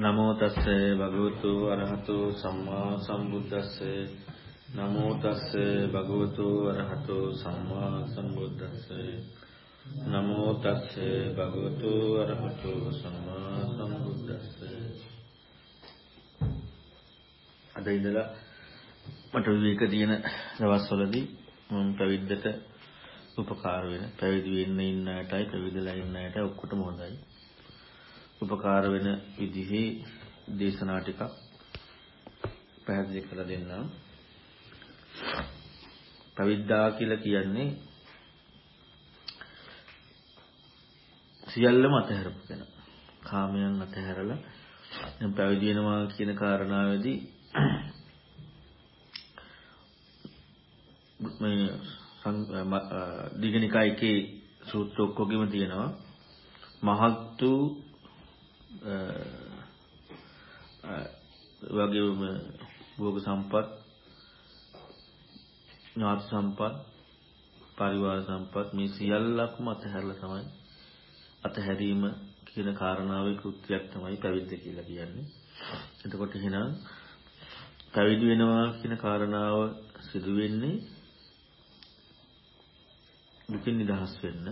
නමෝ තස්සේ භගවතු අරහතු සම්මා සම්බුද්දස්සේ. නමෝ තස්සේ භගවතු අරහතු සම්මා සම්බුද්දස්සේ. නමෝ තස්සේ භගවතු අරහතු සම්මා සම්බුද්දස්සේ. අද ඉඳලා මට විවේක දින දවස්වලදී මම පැවිද්දට උපකාර වෙන පැවිදි වෙන්න ඉන්න අයටයි පැවිදිලා ඉන්න අයට ඔක්කොටම හොඳයි. උපකාර වෙන විදිහේ දේශනා ටිකක් පැහැදිලි කරලා දෙන්නම්. පවිද්දා කියලා කියන්නේ සියල්ලම අතහැරපු කෙනා. කාමයන් අතහැරලා දැන් පැවිදි වෙනවා කියන කාරණාවේදී මේ දීගනිකා එකේ සූත්‍ර ඔක්කොගෙම තියෙනවා මහත් වූ වගේම භෝග සම්පත් ඥාති සම්පත් පරිවාර සම්පත් මේ සියල්ලක්ම අතහැරලා තමයි අතහැරීම කියන කාරණාවේ කෘත්‍යයක් තමයි පැවිද්ද කියලා කියන්නේ. එතකොට එහෙනම් පැවිදි වෙනවා කියන කාරණාව සිදු වෙන්නේ දුකින් නිදහස් වෙන්න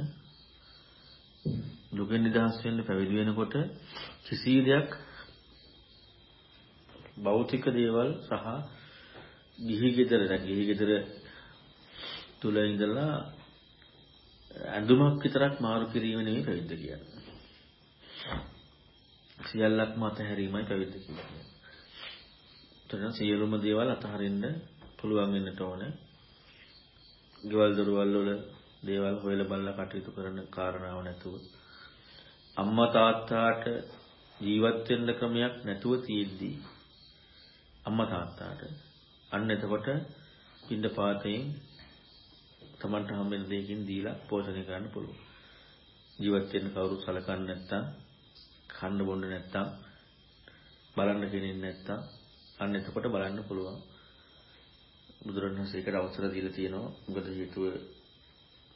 දුකෙන් නිදහස් වෙන්න පැවිදි වෙනකොට කිසි දෙයක් භෞතික දේවල් සහ ගිහි ගෙදර නැ ගිහි ගෙදර තුල ඉඳලා ඇඳුමක් විතරක් මාරු කිරීම නෙවෙයි පැවිද්ද කියන්නේ. සියල්ලක්ම අතහැරීමයි පැවිද්ද කියන්නේ. එතන සියලුම දේවල් අතහරින්න පුළුවන් වෙන්නට ඕනේ. ගෙවල් දොරවල් වල දේවල් හොයලා බලලා කටයුතු කරන කාරණාව නැතුව අම්මා තාත්තාට ජීවත් වෙන්න ක්‍රමයක් නැතුව තියෙද්දි අම්මා තාත්තාට අන්න එතකොට පින්ඩ පාතයෙන් Tamanට හම්බෙන දෙයකින් දීලා පෝෂණය කරන්න පුළුවන්. ජීවත් වෙන්න කවුරු සලකන්නේ නැත්තම් කන්න බොන්න නැත්තම් බලන්න කෙනෙක් නැත්තම් අන්න එතකොට බලන්න පුළුවන්. බුදුරණවහන්සේ ඒකට අවසර දීලා තියෙනවා. මොකද හේතුව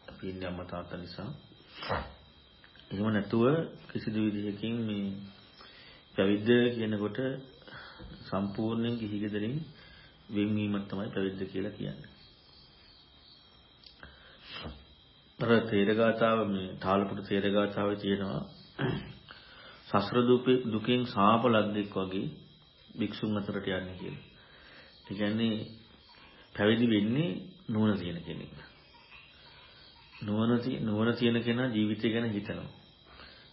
අපි ඉන්නේ අම්මා තාත්තා නිසා. එහෙම නැතුව කිසිදු විදිහකින් මේ පැවිද්ද කියනකොට සම්පූර්ණයෙන් ගිහි ගෙදරින් වෙන්වීමක් තමයි පැවිද්ද කියලා කියන්නේ. අර තේරගාතාව මේ තාලපුට තේරගාතාවේ තියෙනවා සසර දුකෙන් සාප ලද්දෙක් වගේ භික්ෂුන් අතරට යන්නේ කියලා. ඒ කියන්නේ පැවිදි වෙන්නේ නුවණ තියෙන කෙනෙක්. නුවණ නුවණ තියෙන කෙනා ජීවිතය ගැන හිතනවා.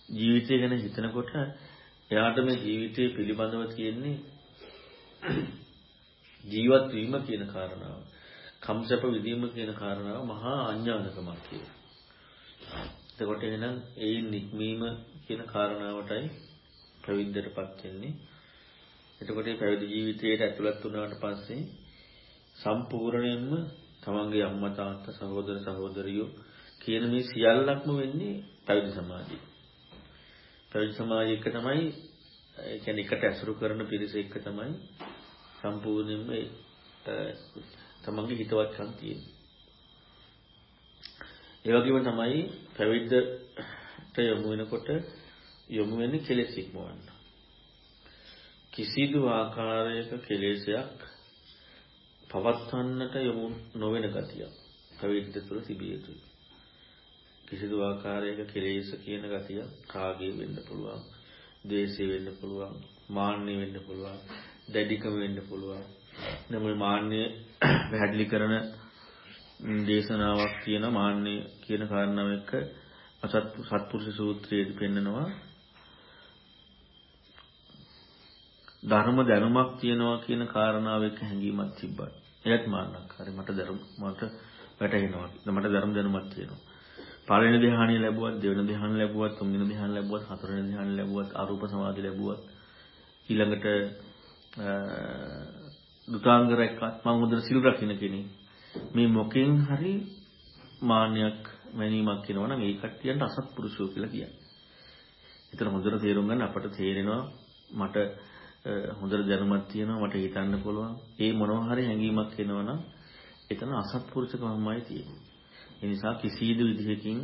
ජීවිතය ගැන හිතනකොට එයාට මේ ජීවිතය පිළිබඳව තියෙන්නේ ජීවත් වීම කියන කාරණාව. කම්සප විදීම කියන කාරණාව මහා අඥානකමක් කියලා. එතකොට එහෙනම් ඒ නික්මීම කියන කාරණාවටයි ප්‍රවිද්දටපත් වෙන්නේ. එතකොට මේ පැවිදි ජීවිතයට ඇතුළත් වුණාට පස්සේ සම්පූර්ණයෙන්ම තමන්ගේ අම්මා තාත්තා සහෝදර සහෝදරියෝ කියන මේ සියල්ලක්ම වෙන්නේ පැවිදි සමාජයේ. පැවිදි සමාජය එක තමයි ඒ කියන්නේ එකට ඇසුරු කරන පිරිස එක තමයි සම්පූර්ණයෙන්ම තමන්ගේ හිතවත්කම් තියෙන්නේ. ඒ වගේම තමයි පැවිද්දට යොමු වෙනකොට යොමු වෙන්නේ කෙලෙස් ඉක්මවන්න. කිසිදු ආකාරයක කෙලෙසයක් පවත්වන්නට යොමු නොවන ගතිය පැවිද්ද තුළ තිබිය යුතුයි. කිසිදු ආකාරයක කෙලෙස් කියන ගතිය කාගේ වෙන්න පුළුවන්. ද්වේෂය වෙන්න පුළුවන්. මාන්නය වෙන්න පුළුවන්. දැඩිකම වෙන්න පුළුවන්. නම් මාන්නය පැහැදිලි කරන දේශනාවක් කියන මාන්නය කියන කාරණාව එක්ක අසත් සත්පුරුෂ සූත්‍රයේදී පෙන්නනවා ධර්ම දැනුමක් තියනවා කියන කාරණාව එක්ක හැඟීමක් තිබ්බා. එයත් මාන්නක්. හරි මට ධර්ම මට වැටහෙනවා. මට ධර්ම දැනුමක් තියෙනවා. පළවෙනි ධ්‍යානෙ ලැබුවත් දෙවෙනි ධ්‍යානෙ ලැබුවත් තුන්වෙනි ධ්‍යානෙ ලැබුවත් හතරවෙනි ධ්‍යානෙ ලැබුවත් අරූප සමාධි ලැබුවත් ඊළඟට දුතාංග රැක්කත් මම හොඳට සිල් රකින්න කෙනෙක් මේ මොකෙන් හරි මාන්නයක් මැනීමක් වෙනවා නම් ඒ කට්ටියන්ට අසත්පුරුෂයෝ කියලා කියන්නේ. ඒතර හොඳට තේරුම් ගන්න අපට තේරෙනවා මට හොඳට දැනුමක් තියෙනවා මට හිතන්න පුළුවන්. ඒ මොනවා හරි හැඟීමක් එනවා නම් එතන අසත්පුරුෂකමයි තියෙන්නේ. ඒ නිසා කිසිදු විදිහකින්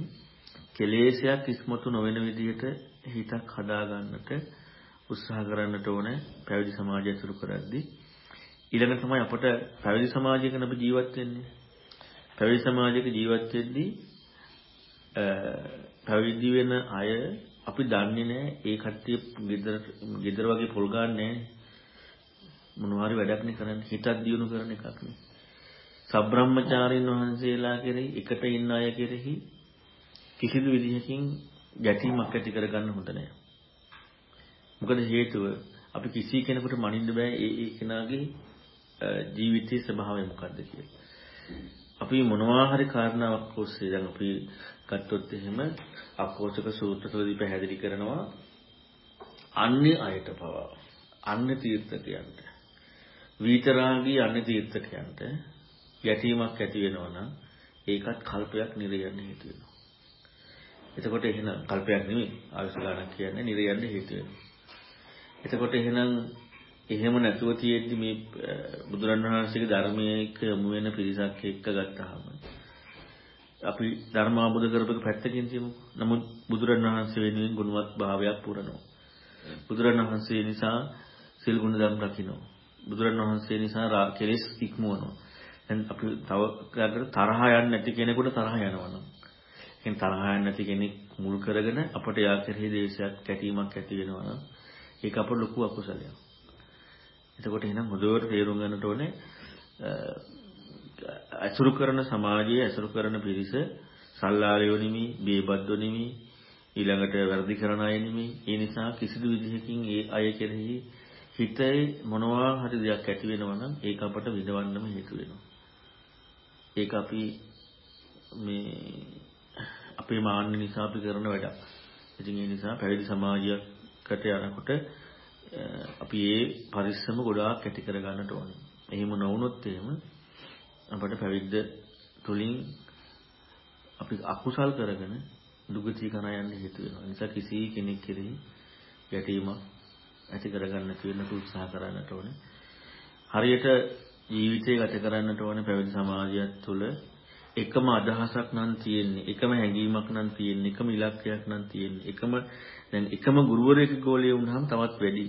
කෙලෙසයක් ඉස්මතු නොවන විදිහට හිතක් හදාගන්නට උත්සාහ කරන්නට ඕනේ පැවිදි සමාජය ඇසුරු කරද්දී. ඊළඟ තමයි අපට පැවිදි සමාජයක අපි ජීවත් වෙන්නේ. පැවිදි සමාජයක ජීවත් වෙද්දී පැවිදි වෙන අය අපි දන්නේ නැහැ ඒ කට්ටිය ගෙදර ගෙදර වගේ පොල් ගන්නෑ මොනවා හරි වැඩක් නේ කරන්නේ හිතක් දියුණු කරන එකක් නේ සබ්‍රහ්මචාරින් වහන්සේලා කෙරෙහි එකට ඉන්න අය කෙරෙහි කිසිදු විදිහකින් ගැටීමක් ඇති කරගන්න හොඳ නැහැ මොකද හේතුව අපි කිසි කෙනෙකුට මනින්න බෑ ඒ ඒ කෙනාගේ ජීවිතයේ ස්වභාවය මොකද්ද කියලා. අපි මොනවා හරි කාරණාවක් ඔස්සේ දැන් අපි ගත්තොත් එහෙම අකෝචක සූත්‍රවලදී පැහැදිලි කරනවා අන්‍ය අයට පවා අන්‍ය තීර්ථකයන්ට විතරාගී අන්‍ය තීර්ථකයන්ට යැටීමක් ඇති වෙනවා නම් ඒකත් කල්පයක් නිරයන්න හේතු වෙනවා. එතකොට එහෙනම් කල්පයක් නෙමෙයි ආයුෂ ගණන් කියන්නේ නිරයන්න හේතු වෙනවා. එතකොට එහෙනම් එහෙම නැතුව තියෙද්දි මේ බුදුරණවහන්සේගේ ධර්මයේ යොමු වෙන පිරිසක් එක්ක ගත්තාම අපි ධර්මාබුද කරපක පැත්තකින් තියමු. නමුත් බුදුරණවහන්සේ වෙනුවෙන් ගුණවත් භාවයක් පුරනවා. බුදුරණවහන්සේ නිසා සිල් ගුණ ධර්ම රකින්නවා. බුදුරණවහන්සේ නිසා කෙලෙස් ඉක්මවනවා. දැන් අපි තව කාකට තරහ යන්නේ නැති කෙනෙකුට තරහ යනවනම්. එහෙනම් තරහ යන්නේ නැති කෙනෙක් මුල් කරගෙන අපට යා කෙරෙහි දේශයක් කැටීමක් ඇති වෙනවා නම් ඒක අපට ලොකු අකුසලයක්. එතකොට එහෙනම් හොඳට තේරුම් ගන්නට ඕනේ අසුරු කරන සමාජයේ අසුරු කරන පිරිස සල්ලාලයෝ නෙමි, බේබද්දෝ නෙමි, ඊළඟට වැරදි කරන අය නෙමි. ඒ නිසා කිසිදු විදිහකින් ඒ අය කෙරෙහි හිතේ මොනවා හරි දෙයක් ඇති වෙනවා නම් ඒක අපට විඳවන්නම හේතු වෙනවා. ඒක අපි මේ අපේ මාන්න නිසා අපි කරන වැඩක්. ඉතින් ඒ නිසා පැවිදි සමාජයකට යනකොට අපි ඒ පරිස්සම ගොඩාක් ඇති කර ගන්නට ඕනේ. එහෙම නොවුනොත් එහෙම අපට පැවිද්ද තුලින් අපි අකුසල් කරගෙන දුගතිය කරා යන්න හේතු වෙනවා. නිසා කිසි කෙනෙක් කෙරෙහි ගැටීමක් ඇති කරගන්න කියන උත්සාහ කරන්නට ඕනේ. හරියට ජීවිතය ගත කරන්නට ඕනේ පැවිදි සමාජයත් තුළ එකම අදහසක් නම් තියෙන්නේ එකම හැඟීමක් නම් තියෙන්නේ එකම ඉලක්කයක් නම් තියෙන්නේ එකම දැන් එකම ගුරුවරයෙකුගේ ගෝලයේ වුණාම තවත් වැඩි.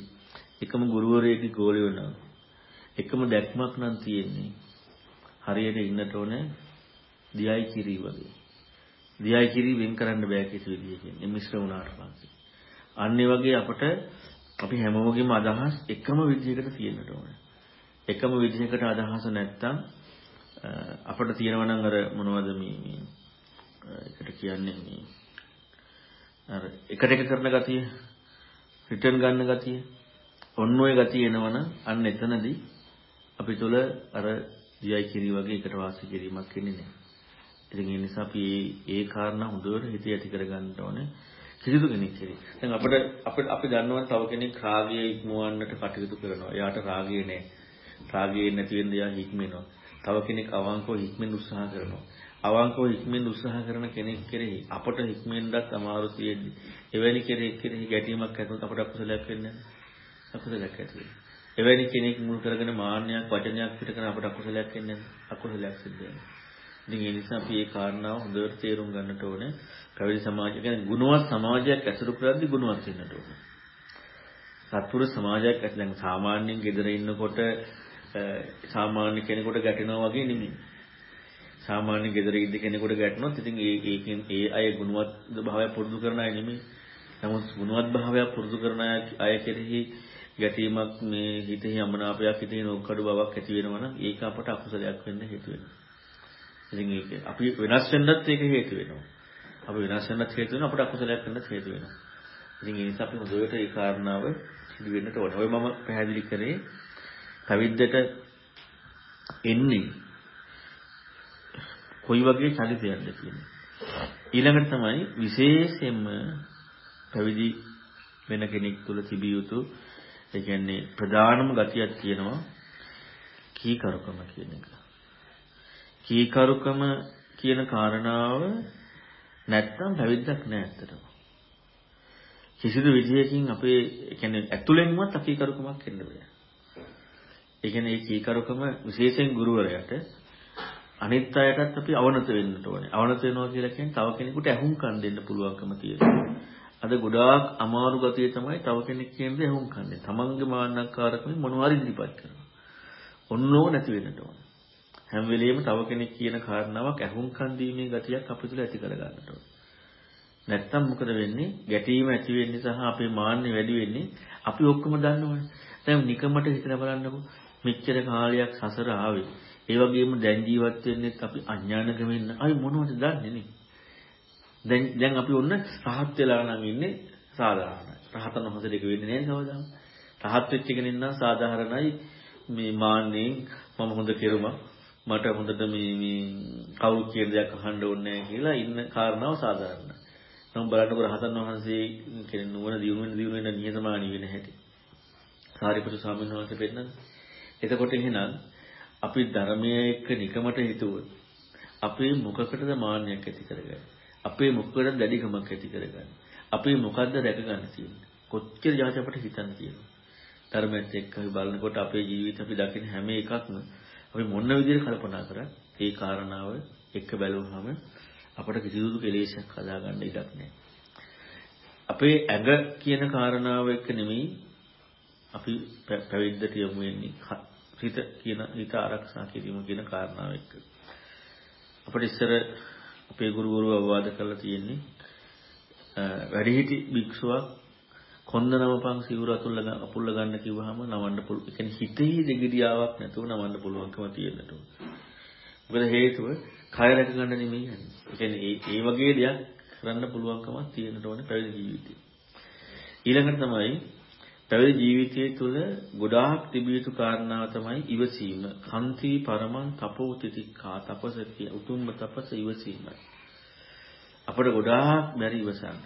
එකම ගුරුවරයෙකුගේ ගෝලයේ වුණා එකම දැක්මක් නම් තියෙන්නේ. හරියට ඉන්නට ඕනේ දියයි කිරි වගේ. දියයි කිරි වෙන් කරන්න බෑ කිසි විදිහකින්. මේ මිශ්‍ර වුණාට පස්සේ. අන්න වගේ අපට අපි හැමෝගෙම අදහස් එකම විදිහකට තියෙන්නට ඕනේ. එකම විදිහකට අදහස නැත්තම් අපිට තියෙනවා නම් අර මොනවද මේ එකට කියන්නේ මේ අර එකට එක කරන ගතිය රිටර්න් ගන්න ගතිය ඔන්න ඔය ගතිය එනවනම් අන්න එතනදී අපි තුල අර දියයි කිරි වගේ එකට වාසය කිරීමක් වෙන්නේ නැහැ. ඉතින් ඒ නිසා අපි ඒ කාරණා හොඳට හිතේ ඇති කරගන්න ඕනේ. කිසිදු කෙනෙක් කෙරේ. දැන් අපිට අපිට අපි දන්නවා තව කෙනෙක් රාගය ඉක්මවන්නට කටයුතු කරනවා. එයාට රාගය නැහැ. රාගය නැති වෙන්න එයා හික්මෙනවා. තව කෙනෙක් අවංකව හික්මෙන්න උත්සාහ කරනවා. අවංකව හික්මෙන්න උත්සාහ කරන කෙනෙක් කෙරෙහි අපට හික්මෙන්නත් අමාරු තියෙද්දි එවැනි කෙනෙක් කෙරෙහි ගැටීමක් ඇතිවෙත් අපට අකුසලයක් වෙන්නේ නැහැ. අකුසලයක් ඇති වෙනවා. එවැනි කෙනෙක් මුල් කරගෙන මාන්නයක් වචනයක් පිට කරන අපට අකුසලයක් වෙන්නේ නැහැ. අකුසලයක් සිද්ධ වෙනවා. ඉතින් ඒ නිසා අපි මේ කාරණාව හොඳට තේරුම් ගන්නට ඕනේ. පැවිදි සමාජය කියන්නේ ගුණවත් සමාජයක් ඇසුරු කරද්දී ගුණවත් වෙන්නට ඕනේ. සත්පුරුෂ සමාජයක් ඇති දැන් සාමාන්‍යයෙන් ගෙදර ඉන්නකොට සාමාන්‍ය කෙනෙකුට ගැටෙනවා වගේ නෙමෙයි. සාමාන්‍ය ගෙදර ඉද්ද කෙනෙකුට ගැටුණොත් ඉතින් ඒ ඒකෙන් ඒ අය ගුණවත් භාවය පුරුදු කරන අය නෙමෙයි. නමුත් ගුණවත් භාවය පුරුදු කරන අය කෙරෙහි ගැටීමක් මේ හිතෙහි අමනාපයක් හිතෙහි නොකඩු බවක් ඇති වෙනවා නම් ඒක අපට අකුසලයක් වෙන්න හේතු වෙනවා. ඉතින් ඒක අපි වෙනස් වෙන්නත් ඒක හේතු වෙනවා. අපි වෙනස් වෙන්නත් හේතු වෙනවා අපට අකුසලයක් වෙන්නත් හේතු වෙනවා. ඉතින් ඒ නිසා අපි හොඳට ඒ කාරණාව සිදු වෙන්නට ඕනේ. ඔය මම පැහැදිලි කරේ පැවිද්දට එන්නේ කොයි වගේ චරිතයක්ද කියන්නේ. ඊළඟට තමයි විශේෂයෙන්ම පැවිදි වෙන කෙනෙක් තුළ තිබිය යුතු ඒ කියන්නේ ප්‍රධානම ගතියක් තියෙනවා කීකරුකම කියන එක. කීකරුකම කියන කාරණාව නැත්තම් පැවිද්දක් නෑ ඇත්තටම. කිසිදු විදියකින් අපේ කියන්නේ ඇතුළෙන්වත් අකීකරුකමක් එන්න බෑ. ඒ කියන්නේ මේ කීකරුකම විශේෂයෙන් ගුරුවරයාට අනිත් අයටත් අපි අවනත වෙන්නට ඕනේ. අවනත වෙනවා කියලා කියන්නේ තව කෙනෙකුට ඇහුම්කන් දෙන්න පුළුවන්කම තියෙනවා. අද ගොඩාක් අමාරු ගතිය තමයි තව කෙනෙක් කියන දේ හුම් කන්නේ. තමන්ගේ මාන්නක්කාරකම මොනවා හරි ඉදිරිපත් කරනවා. ඔන්නෝ නැති වෙන්නට ඕන. හැම වෙලෙම තව කෙනෙක් කියන කාරණාවක් අහුම්කන් දීමේ ගතියක් අපි තුල ඇති කර ගන්නට ඕන. නැත්තම් මොකද වෙන්නේ? ගැටීම ඇති වෙන්නේ සහ අපේ මාන්නේ වැඩි වෙන්නේ අපි ඔක්කොම දන්නවනේ. දැන් නිකමට හිතලා බලන්නකෝ. මෙච්චර කාලයක් සසර ආවේ. ඒ වගේම දැන් ජීවත් වෙන්නේත් අපි අඥානකමෙන් අය මොනවද දන්නේ නේ? දැන් දැන් අපි ඔන්න රහත් වෙලා නම් ඉන්නේ සාධාරණයි. රහතන් වහන්සේට වෙන්නේ නැහැ කවදාම. රහත් වෙච්ච කෙනෙක් නම් සාධාරණයි මේ මාන්නේ මම හොඳ කෙරුමක් මට හොඳට මේ මේ කවුරු කියන දෙයක් අහන්න ඕනේ නැහැ කියලා ඉන්න කාරණාව සාධාරණයි. නමුත් බලන්නකො රහතන් වහන්සේ කෙනෙක් නුවණ දියුණු වෙන දියුණු වෙන නිහතමානී වෙන හැටි. සාරිපුත්‍ර ස්වාමීන් වහන්සේ පෙන්නන්නේ. එතකොට එහෙනම් අපි ධර්මයේ එක්ක නිකමට හිතුවොත් අපේ මොකකටද මාන්නයක් ඇති කරගන්නේ? අපේ මොකකටද දැඩිකමක් ඇති කරගන්නේ? අපේ මොකද්ද රැක ගන්න තියෙන්නේ? කොච්චර ජාති අපිට හිතන්න තියෙනවා. ධර්මයත් එක්ක අපි බලනකොට අපේ ජීවිත අපි දකින හැම එකක්ම අපි මොන විදිහට කල්පනා කරත් ඒ කාරණාව එක්ක බැලුවහම අපට කිසිදු කෙලෙසයක් හදාගන්න ඉඩක් නැහැ. අපේ ඇඟ කියන කාරණාව එක්ක නෙමෙයි අපි පැවිද්දට යමු වෙන්නේ හිත කියන හිත ආරක්ෂා කිරීම කියන කාරණාව එක්ක. අපිට ඉස්සර අපේ ගුරුවරු අවවාද කරලා තියෙන්නේ වැඩිහිටි භික්ෂුවක් කොන්ද නමපන් සිවුර අතුල්ල අපුල්ල ගන්න කිව්වහම නවන්න පුළුවන්. ඒ කියන්නේ හිතේ දෙගිඩියාවක් නැතුව නවන්න පුළුවන්කම තියෙන්නට ඕන. මොකද හේතුව කය රැක ගන්න නෙමෙයි යන්නේ. ඒ කියන්නේ ඒ වගේ දෙයක් කරන්න පුළුවන්කමක් තියෙන්නට ඕනේ පැවිදි ජීවිතේ. ඊළඟට තමයි පැවිදි ජීවිතය තුළ ගොඩාක් තිබිය යුතු කාරණාව තමයි ඉවසීම. කන්ති පරමං තපෝ තිතික්ඛා තපස කිය උතුම්ම තපස ඉවසීමයි. අපිට ගොඩාක් බැරි ඉවසන්න.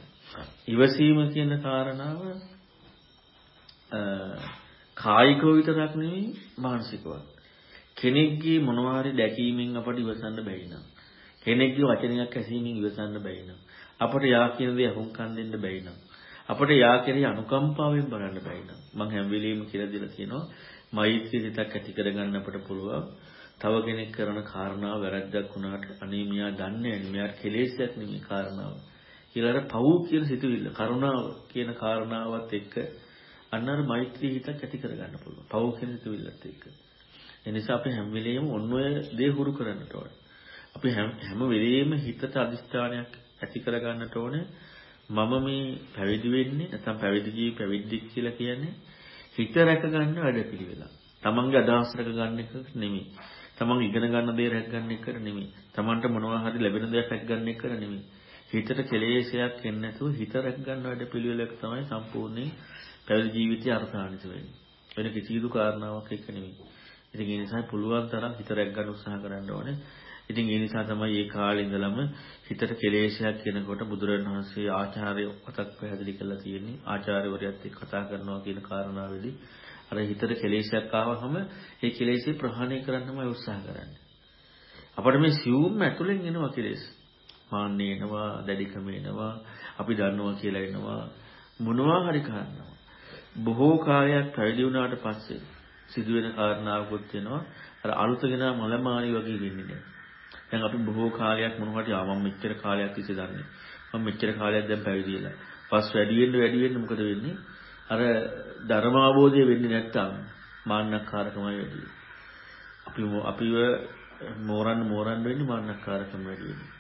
ඉවසීම කියන කාරණාව කායිකව විතරක් නෙවෙයි මානසිකවත්. කෙනෙක්ගේ මොනවා හරි දැකීමෙන් අපට ඉවසන්න බැරි නම් කෙනෙක්ගේ වචනයක් ඇසීමෙන් ඉවසන්න බැරි නම් අපට යා කියන දේ අහුම්කම් දෙන්න බැරි නම් අපට යා කෙරෙහි අනුකම්පාවෙන් බලන්න බැරි නම්. මම හැම වෙලෙම කියලා දෙලා තියෙනවා. මෛත්‍රී සිතක් ඇති කරගන්න අපට පුළුවන්. තව කෙනෙක් කරන කාරණාව වැරද්දක් වුණාට අනේ මෙයා දන්නේ නැහැ මෙයාට කෙලෙසයක් නෙමෙයි කාරණාව. කියලා අර පව් කියන සිතුවිල්ල කරුණාව කියන කාරණාවත් එක්ක අන්න අර මෛත්‍රී හිතක් ඇති කරගන්න පුළුවන්. පව් කියන සිතුවිල්ලත් එක්ක. ඒ නිසා අපි හැම වෙලෙම ඔන්න ඔය දේ හුරු කරන්නට ඕනේ. අපි හැම වෙලෙම හිතට අදිස්ථානයක් ඇති කරගන්නට ඕනේ. මම මේ පැවිදි වෙන්නේ නැත්නම් පැවිදි ජී පැවිද්දෙක් කියලා කියන්නේ හිත රැක ගන්න වැඩපිළිවෙල. තමන්ගේ අදහස් රැක ගන්න එක නෙමෙයි. තමන් ඉගෙන ගන්න දේ රැක ගන්න එක නෙමෙයි. තමන්ට මොනවා හරි ලැබෙන දේක් රැක ගන්න එක නෙමෙයි. හිතට කෙලෙසයක් එන්නේ නැතුව හිත රැක ගන්න වැඩපිළිවෙලක තමයි සම්පූර්ණයෙන් පැවිදි ජීවිතය අර්ථාන්විත වෙන්නේ. වෙන කිසිදු කාරණාවක් එක්ක නෙමෙයි. ඉතින් ඒ නිසා පුළුවන් තරම් හිත රැක ගන්න උත්සාහ කරන්න ඕනේ. ඉතින් ඒ නිසා තමයි මේ කාලේ ඉඳලම හිතට කෙලෙසයක් කෙනකොට බුදුරණවහන්සේ ආචාර්ය මතක් පැහැදිලි කරලා තියෙන්නේ ආචාර්යවරයාත් එක්ක කතා කරනවා කියන කාරණාවෙදී අර හිතට කෙලෙසයක් ආවහම ඒ කෙලෙසේ ප්‍රහාණය කරන්නමයි උත්සාහ කරන්නේ. අපිට මේ සියුම් ඇතුලෙන් එනවා කෙලෙස්. මාන්නේ එනවා, දැඩිකම එනවා, අපි දන්නවා කියලා එනවා මොනවා හරි කාරණාවක්. බොහෝ කාලයක් පැවිදි වුණාට පස්සේ සිදුවෙන කාරණාවකුත් වෙනවා. අර අලුතගෙන මලමානි වගේ වෙන්නේ නැහැ. දැන් අපි බොහෝ කාලයක් මොනවට ආ මම මෙච්චර කාලයක් තිස්සේ දන්නේ. මම මෙච්චර කාලයක් දැන් පැවිදි වෙලා. පස් වැඩි වෙන්න වැඩි වෙන්න මොකද වෙන්නේ? අර ධර්ම අවබෝධය වෙන්නේ නැත්තම් මාන්නක්කාරකමයි වැඩි අපි අපිව මෝරන්න මෝරන්න වෙන්නේ මාන්නක්කාරකම වැඩි වෙන්නේ.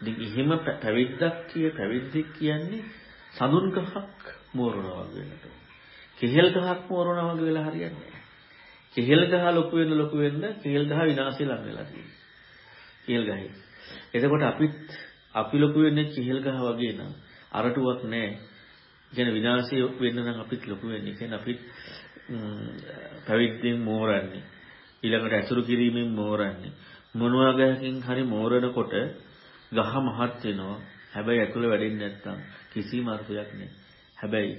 ඉතින් එහෙම පැවිද්දක් කිය පැවිද්දෙක් කියන්නේ සඳුන් ගහක් මෝරනවා වගේ වෙනට. කෙහෙල් ගහක් මෝරනවා වගේ වෙලා හරියන්නේ නැහැ. කෙහෙල් ගහ ලොකු වෙන ලොකු වෙන්න කෙහෙල් ගහ විනාශය ලඟ වෙලා තියෙනවා. කෙහෙල් ගහේ. එතකොට අපිත් අපි ලොකු වෙන්නේ කෙහෙල් ගහ වගේ නම් අරටුවක් නැහැ. කියන විනාශය වෙන්න නම් අපිත් ලොකු වෙන්නේ. කියන්නේ අපිත් පැවිද්දෙන් මෝරන්නේ. ඊළඟට ඇසුරු කිරීමෙන් මෝරන්නේ. මොනවා ගහකින් හරි මෝරනකොට ගහ මහත් වෙනවා. හැබැයි ඇතුළ වැඩෙන්නේ නැත්තම් කිසිම අර්ථයක් නැහැ. හැබැයි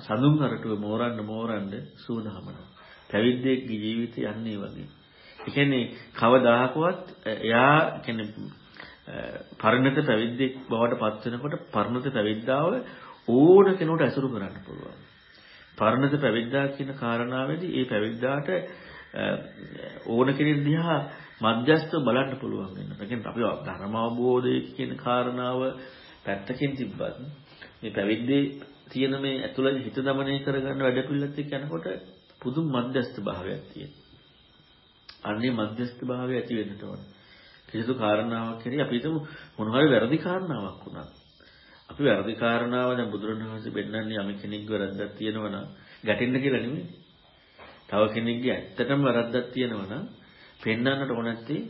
සඳුන් අරටුව මෝරන්න මෝරන්න සූදානම්. පැවිද්දෙක්ගේ ජීවිතය යන්නේ වගේ. ඒ කියන්නේ කවදාහකවත් එයා කියන්නේ පරිණත පැවිද්දෙක් බවට පත් වෙනකොට පරිණත පැවිද්දාව ඕන කෙනෙකුට ඇසුරු කරන්න පුළුවන්. පරිණත පැවිද්දා කියන කාරණාවේදී ඒ පැවිද්දාට ඕන කෙනෙක් දිහා මධ්‍යස්ථව බලන්න පුළුවන් වෙනවා. ඒ කියන්නේ අපි ධර්ම අවබෝධය කියන කාරණාව පැත්තකින් තිබ්බත් මේ පැවිද්දේ තියෙන මේ ඇතුළත හිත දමනය කරගන්න වැඩ පිළිවෙලත් එක්ක යනකොට පුදුම මධ්‍යස්ථ භාවයක් තියෙනවා. අන්නේ මධ්‍යස්ථ භාවය ඇති වෙන්නට ඕන. කිසිදු කාරණාවක් කෙරෙහි අපි හිතමු මොන හරි වැරදි කාරණාවක් වුණා. අපි වැරදි කාරණාව දැන් බුදුරණවහන්සේ පෙන්නන්නේ යම් කෙනෙක් වැරද්දක් තියෙනවා නම් ගැටෙන්න කියලා නෙමෙයි. තව කෙනෙක්ගේ ඇත්තටම වැරද්දක් තියෙනවා නම් පෙන්වන්නට ඕන නැත්තේ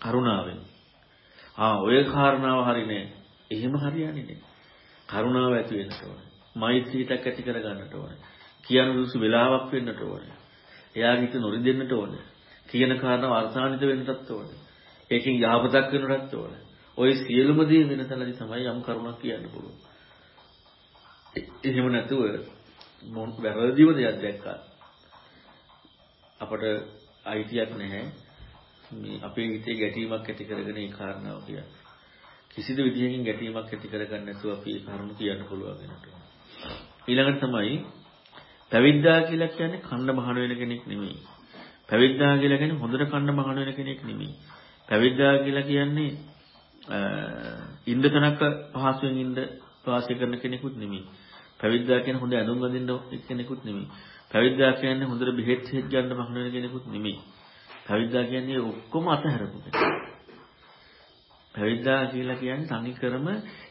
කරුණාවෙන්. ආ ඔය කාරණාව හරිනේ. එහෙම හරියන්නේ නෑ. කරුණාව ඇති වෙන්නට ඕනේ. මෛත්‍රීයක් ඇති කර ගන්නට ඕනේ. කියන දුසු වෙලාවක් වෙන්නට ඕනේ. එයාගේ හිත නොරිදෙන්නට ඕනේ. කියන කාරණාව අර්ථාන්විත වෙන්නටත් ඕනේ. ඒකෙන් යහපතක් වෙන්නටත් ඕනේ. ওই සියලුම දේ වෙන තැනදී තමයි යම් කරුණක් කියන්න පුළුවන්. එහෙම නැතුව මොන් වැරදිව දෙයක් දැක්කා. අපට අයිතියක් නැහැ. මේ අපේ හිතේ ගැටීමක් ඇති කරගෙන ඒ කාරණාව කියන්නේ. කිසිදු විදිහකින් ගැටීමක් ඇති කරගන්න නැතුව අපි ඒ කරුණු කියන්න පුළුවන් වෙනවා. ඊළඟට තමයි පැවිද්දා කියලා කියන්නේ කන්න මහාන වෙන කෙනෙක් නෙමෙයි. පැවිද්දා කියලා කියන්නේ හොඳට කන්න බහන වෙන කෙනෙක් නෙමෙයි. පැවිද්දා කියලා කියන්නේ ඉන්න තනක පහසුවෙන් ඉන්න වාසය කරන කෙනෙකුත් නෙමෙයි. පැවිද්දා කියන්නේ හොඳ ඇඳුම් අඳින්න කෙනෙකුත් නෙමෙයි. පැවිද්දා කියන්නේ හොඳට බෙහෙත් හෙත් ගන්න බහන වෙන කෙනෙකුත් නෙමෙයි. පැවිද්දා කියන්නේ ඔක්කොම අතහැරපු කෙනෙක්. පැවිද්දා කියලා කියන්නේ තනි කරම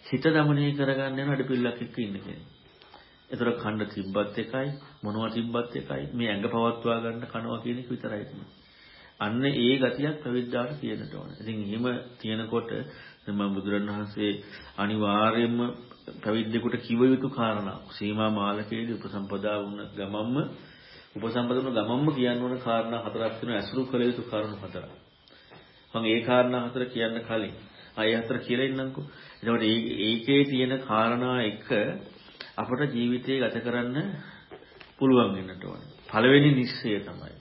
හිත දමනය කරගන්න යන අඩපිල්ලක් එක්ක ඉන්න කෙනෙක්. ඒතර කන්න තිබ්බත් එකයි මොනවා තිබ්බත් එකයි මේ ඇඟ පවත්වා ගන්න කනවා කියන එක විතරයි තියෙන්නේ. අන්න ඒ ගතියක් පැවිද්දාට තියෙනට ඕන. ඉතින් එහෙම තියෙනකොට මම බුදුරණවහන්සේ අනිවාර්යයෙන්ම පැවිද්දෙකුට කිව යුතු කාරණා සීමා මාලකයේදී උපසම්පදා වුණ ගමම්ම උපසම්පදා වුණ ගමම්ම කියන්න ඕන කාරණා හතරක් තියෙනවා ඇසුරු කළ යුතු කාරණා හතරක්. මම ඒ කාරණා හතර කියන්න කලින් අය හතර කියලා ඉන්නම්කෝ. එතකොට ඒකේ තියෙන කාරණා එක අපට ජීවිතය ගත කරන්න පුළුවන් වෙන්නට ඕනේ. පළවෙනි නිශ්චය තමයි.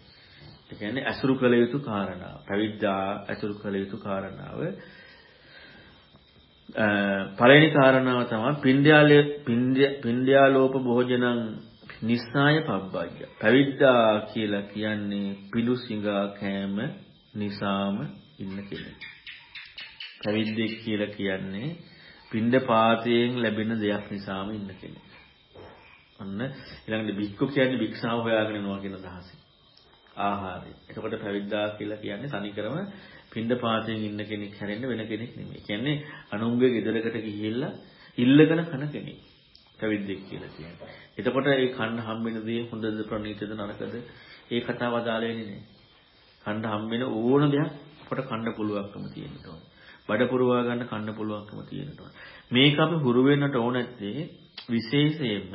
ඒ කියන්නේ අසුරු කළ යුතු කාරණා. පැවිද්දා අසුරු කළ යුතු කාරණාව පළවෙනි කාරණාව තමයි පින්ඩ්‍යාලේ පින්ඩ්‍යාලෝප භෝජනං නිස්සාය පබ්බජ්ජ. පැවිද්දා කියලා කියන්නේ පිළු සිඟා කෑම නිසාම ඉන්න කෙනෙක්. පැවිද්දෙක් කියලා කියන්නේ පින්ඩ පාතයෙන් ලැබෙන දෙයක් නිසාම ඉන්න කෙනෙක්. අන්න ඊළඟට බික්කු කියන්නේ භික්ෂාව හොයාගෙන යනවා කියන අදහසයි. ආහාරය. එතකොට පැවිද්දා කියලා කියන්නේ තනිකරම පින්ඩ පාතයෙන් ඉන්න කෙනෙක් හැරෙන්න වෙන කෙනෙක් නෙමෙයි. කියන්නේ අනුන්ගේ ගෙදරකට ගිහිල්ලා ඉල්ලගෙන කන කෙනෙක්. පැවිද්දෙක් කියලා කියන්නේ. එතකොට ඒ කන්න හම්බෙන දේ හොඳද ප්‍රණීතද නරකද ඒ කතාව අදාළ වෙන්නේ නැහැ. කන්න හම්බෙන ඕන දෙයක් අපට කන්න පුළුවන්කම තියෙනවා. බඩ පුරවා ගන්න කන්න පුළුවන්කම තියෙනවා. මේක අපි හුරු වෙන්නට ඕන නැත්තේ විශේෂයෙන්ම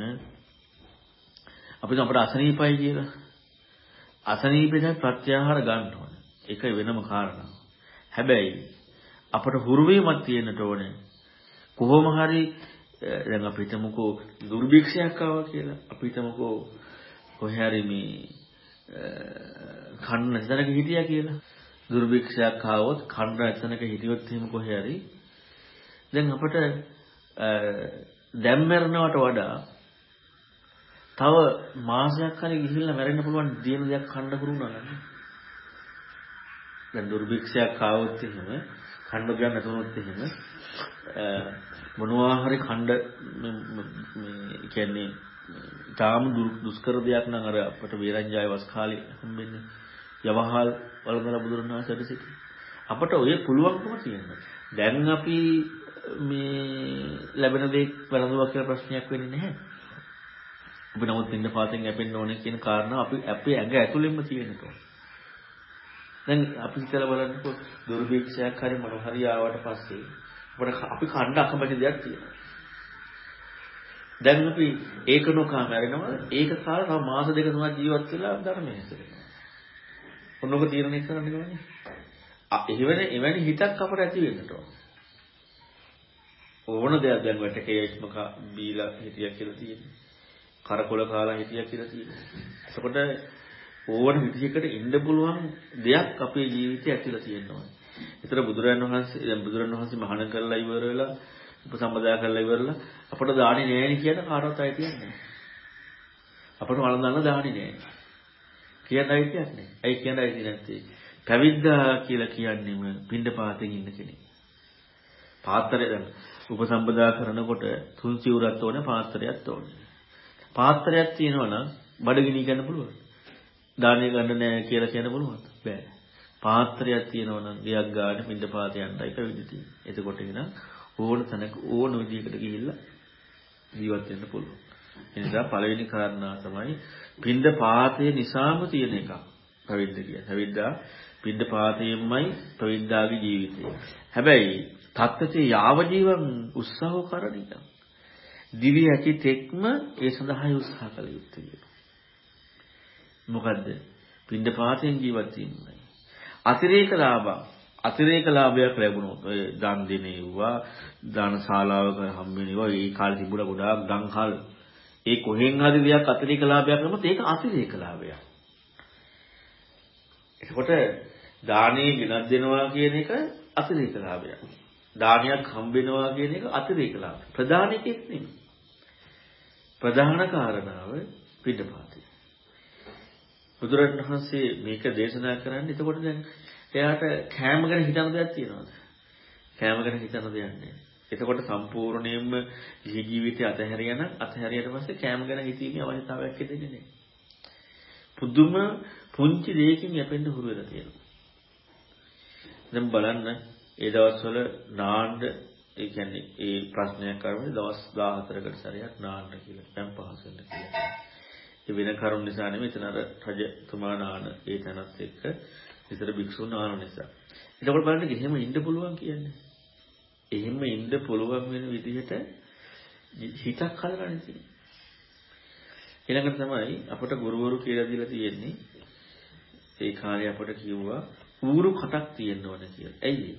අපි අපිට අසනීපයි කියලා. අසනීපෙට ප්‍රත්‍යාහාර ගන්න ඕනේ. ඒක වෙනම කාරණාවක්. හැබැයි අපට හුරු වීමක් තියෙන්නට ඕනේ. කොහොම හරි දැන් අපි හිතමුකෝ දුර්භික්ෂයක් ආවා කියලා. අපි හිතමුකෝ කොහේ හරි මේ කන්න නැතනක හිටියා කියලා. දුර්භික්ෂයක් ආවොත් කන්න නැතනක හිටියොත් එහෙම කොහේ හරි දැන් අපට දැන් මරනවට වඩා තව මාසයක් හරි ගිහිල්ලා මැරෙන්න පුළුවන් දින දෙයක් කන්න පුරුණා නේද? දැන් දුර්භික්ෂයක් ආවොත් එහෙම කන්න ගන්න නැතුනොත් එහෙම මොනවා හරි කණ්ඩ මේ කියන්නේ තාම දුෂ්කර දෙයක් නම් අර අපට වේරංජාය වස් කාලේ හම්බෙන්නේ යවහල් වළඳලා බුදුරණවහන්සේට සිටි අපට ඔය පුළුවන්කම තියෙනවා දැන් අපි මේ ලැබෙන දේ වැළඳුවා කියලා ප්‍රශ්නයක් වෙන්නේ නැහැ අපි නමුත් පින්න පාතෙන් යැපෙන්න ඕනේ කියන කාරණා අපි අපේ ඇඟ ඇතුළෙන්ම තියෙනවා. දැන් අපි හිතලා බලන්නකො දුර්භික්ෂයක් හරි මොන හරි ආවට පස්සේ අපිට අපි කණ්ඩ අකමැති දෙයක් තියෙනවා. දැන් අපි ඒක නොකා මැරෙනවා ඒක කාලා තව මාස දෙක තුනක් ජීවත් වෙලා ධර්මයේ හැසිරෙනවා. ඔන්නෝක තීරණය කරන්න ගමනේ. එහිවෙන එවැනි හිතක් අපට ඇති වෙන්නට ඕන. ඕන දෙයක් දැන් වැටකේ ඉක්මක බීලා හිටියක් කියලා තියෙනවා. කරකොල කාලා හිටියා කියලා තියෙනවා. එතකොට ඕවන විදිහකට ඉන්න පුළුවන් දෙයක් අපේ ජීවිතේ ඇතුළත තියෙනවා. ඒතර බුදුරන් වහන්සේ දැන් බුදුරන් වහන්සේ මහාන කරලා ඉවර වෙලා උපසම්පදා කරලා ඉවරලා අපට දාන්නේ නෑනේ කියන කාටවත් අයිතියක් නෑ. අපට වළඳන්න දාන්නේ නෑ. කියන්න අයිතියක් නෑ. ඇයි කියන්න අයිති නැත්තේ? පැවිද්දා කියලා කියන්නේම පින්ඩ පාතෙන් ඉන්න කෙනෙක්. පාත්‍රය දැන් උපසම්පදා කරනකොට තුන් සිවුරක් ඕනේ පාත්‍රයක් ඕනේ. පාත්‍රයක් තියෙනවා නම් බඩගිනි ගන්න පුළුවන්. දාණය ගන්න නෑ කියලා කියන්න පුළුවන්. බෑ. පාත්‍රයක් තියෙනවා නම් ගියක් ගන්න පින්ද පාත යන්නයි පැවිදි තියෙන්නේ. එතකොට එන ඕන තැනක ඕන විදිහකට ගිහිල්ලා ජීවත් වෙන්න පුළුවන්. ඒ නිසා පළවෙනි කාරණා තමයි පින්ද පාතය නිසාම තියෙන එකක්. පැවිද්ද කියන්නේ. පැවිද්දා පින්ද පාතයෙන්මයි පැවිද්දාගේ ජීවිතය. හැබැයි තත්ත්වයේ යාව ජීවම් උත්සාහ කරණික. දිවි ඇති තෙක්ම ඒ සඳහායි උත්සාහ කළ යුත්තේ. මොකද්ද? පින්ද පාතෙන් ජීවත් වීමයි. අතිරේක ලාභ අතිරේක ලාභයක් ලැබුණොත් ඔය දන් දෙනේවා දාන ශාලාවක හම්බෙනවා ඒ කාලේ තිබුණා ගොඩාක් දන්හල් ඒ කොහෙන් හරි දෙයක් අතිරේක ලාභයක් ලැබුණොත් ඒක අතිරේක ලාභයක්. එතකොට දානේ ගෙනත් දෙනවා කියන එක අතිරේක ලාභයක්. දානයක් හම්බෙනවා කියන එක අතිරේක ලාභ. ප්‍රධාන එකක් නෙමෙයි. ප්‍රධාන කාරණාව පිටපාතය. බුදුරජාණන්සේ මේක දේශනා කරන්නේ එතකොට දැන් එයාට කෑම ගැන හිතන දෙයක් තියෙනවද? කෑම ගැන හිතන දෙයක් නෑ. එතකොට සම්පූර්ණයෙන්ම ජීවිතය අතහැරියා නම් අතහැරියට පස්සේ කෑම ගැන හිතීමේ අවශ්‍යතාවයක් හිතෙන්නේ නෑ. පුදුම පුංචි දෙයකින් යැපෙන්න හුරු වෙලා තියෙනවා. දැන් බලන්න ඒ දවස්වල නාන්න ඒ කියන්නේ ඒ ප්‍රශ්නයක් කරන්නේ දවස් 14කට සැරයක් නාන්න කියලා. දැන් පහසෙන්න කියලා. ඒ වෙන කරුණ නිසා නෙමෙයි එතන අර රජතුමා නාන ඒ තැනත් එක්ක විතර භික්ෂුන් නාන නිසා. එතකොට බලන්න එහෙම ඉන්න පුළුවන් කියන්නේ. එහෙම ඉන්න පුළුවන් වෙන විදිහට හිතක් හදලා තියෙන්නේ. ඊළඟට තමයි අපට ගුරුවරු කියලා දීලා තියෙන්නේ ඒ කාලේ අපට කිව්වා ඌරු කටක් තියෙන්න ඕන කියලා. ඇයි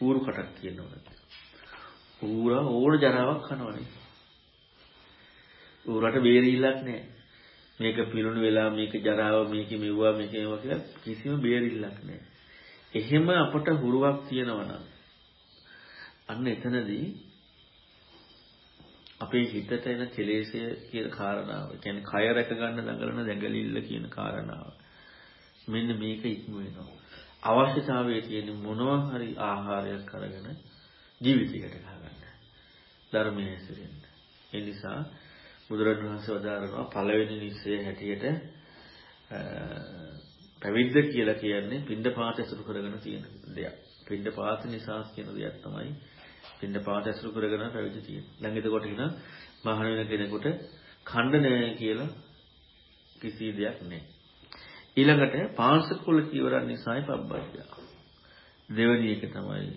ඌරු කටක් තියෙන්න ඕන ඌරා ඕන ජරාවක් කනවනේ. ඌරට බේරිල්ලක් නැහැ. මේක පිරුණු වෙලා මේක ජරාව මේක මෙව්වා මේක මේවා කියලා කිසිම බේරිල්ලක් නැහැ. එහෙම අපට හුරුවක් තියෙනවා නම් අන්න එතනදී අපේ හිතට එන කෙලෙසය කියන කාරණාව, කියන්නේ කය රැක ගන්න දඟලන දැඟලිල්ල කියන කාරණාව. මෙන්න මේක ඉක්ම වෙනවා. අවශ්‍යතාවයේ තියෙන මොනවා හරි ආහාරයක් අරගෙන ජීවිතයකට ගන්න. ධර්මයේ හැසිරෙන්න. ඒ නිසා බුදුරජාණන්සේ වදාරනවා පළවෙනි නිස්සය හැටියට පැවිද්ද කියලා කියන්නේ පින්ඩපාත ඇසුරු කරගෙන තියෙන දෙයක්. පින්ඩපාත නිසා කියන දෙයක් තමයි පින්න පාත ඇසුරු කරගෙන පැවිදි තියෙන්නේ. දැන් එතකොට කියන මහාන වෙන කෙනෙකුට ඛණ්ඩ නැහැ කියලා කිසි දෙයක් නැහැ. ඊළඟට පාංශකූල කීවරන් නිසායි පබ්බජ්ජා. දෙවෙනි එක තමයි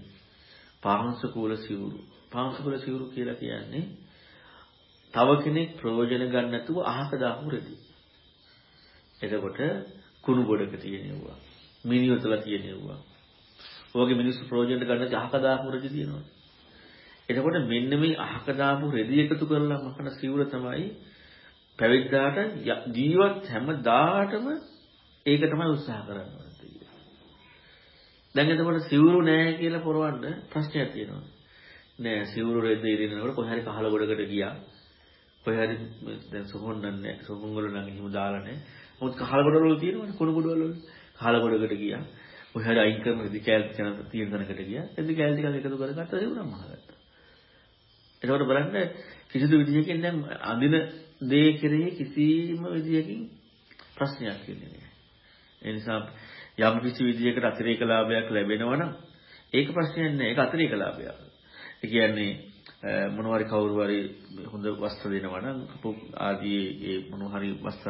පාංශකූල සිවුරු. පාංශකූල සිවුරු කියලා කියන්නේ තව කෙනෙක් ප්‍රයෝජන ගන්න නැතුව අහක දාපු රෙදි. එතකොට කුණු ගොඩක තියෙනවා. මිනිඔතල තියෙනවා. ඔයගේ මිනිස්සු ප්‍රයෝජන ගන්න අහක දාපු රෙදි තියෙනවා. එතකොට මෙන්න මේ අහක දාපු රෙදි එකතු කරලා මකන සිවුර තමයි පැවිද්දාට ජීවත් හැමදාටම ඒක තමයි උත්සාහ කරන්නේ. දැන් එතකොට සිවුරු නැහැ කියලා පොරවන්න ප්‍රශ්නයක් තියෙනවා. නෑ සිවුරු රෙදි ඉරිනකොට කොහේ හරි කහල ගොඩකට ගියා. කොහේ හරි දැන් සොහොන් නැහැ. සොහොන් වල නම් එහෙම දාලා නැහැ. මොකද කහල ගොඩ වල තියෙනවනේ කුණු ගොඩ වල. කහල ගොඩකට ගියා. කොහේ හරි අයින් කරන රෙදි කෑල්ල තියෙන තැනකට ගියා. රෙදි කෑල්ල ටිකක් එකතු කරගත්තා සිවුරක් මහගත්තා. එතකොට බලන්න කිසිදු විදියකින් දැන් අඳින දේ කෙරෙහි කිසිම විදියකින් ප්‍රශ්නයක් වෙන්නේ නැහැ. ඒ නිසා යම් කිසි විදියකට අතිරේක ලාභයක් ලැබෙනවා නම් ඒක ප්‍රශ්නයක් නෑ. ඒක අතිරේක ලාභයක්. ඒ කියන්නේ මොනවා හරි කවුරු හරි හොඳ වස්ත්‍ර දෙනවා නම් ආදී ඒ මොනවා හරි වස්ත්‍ර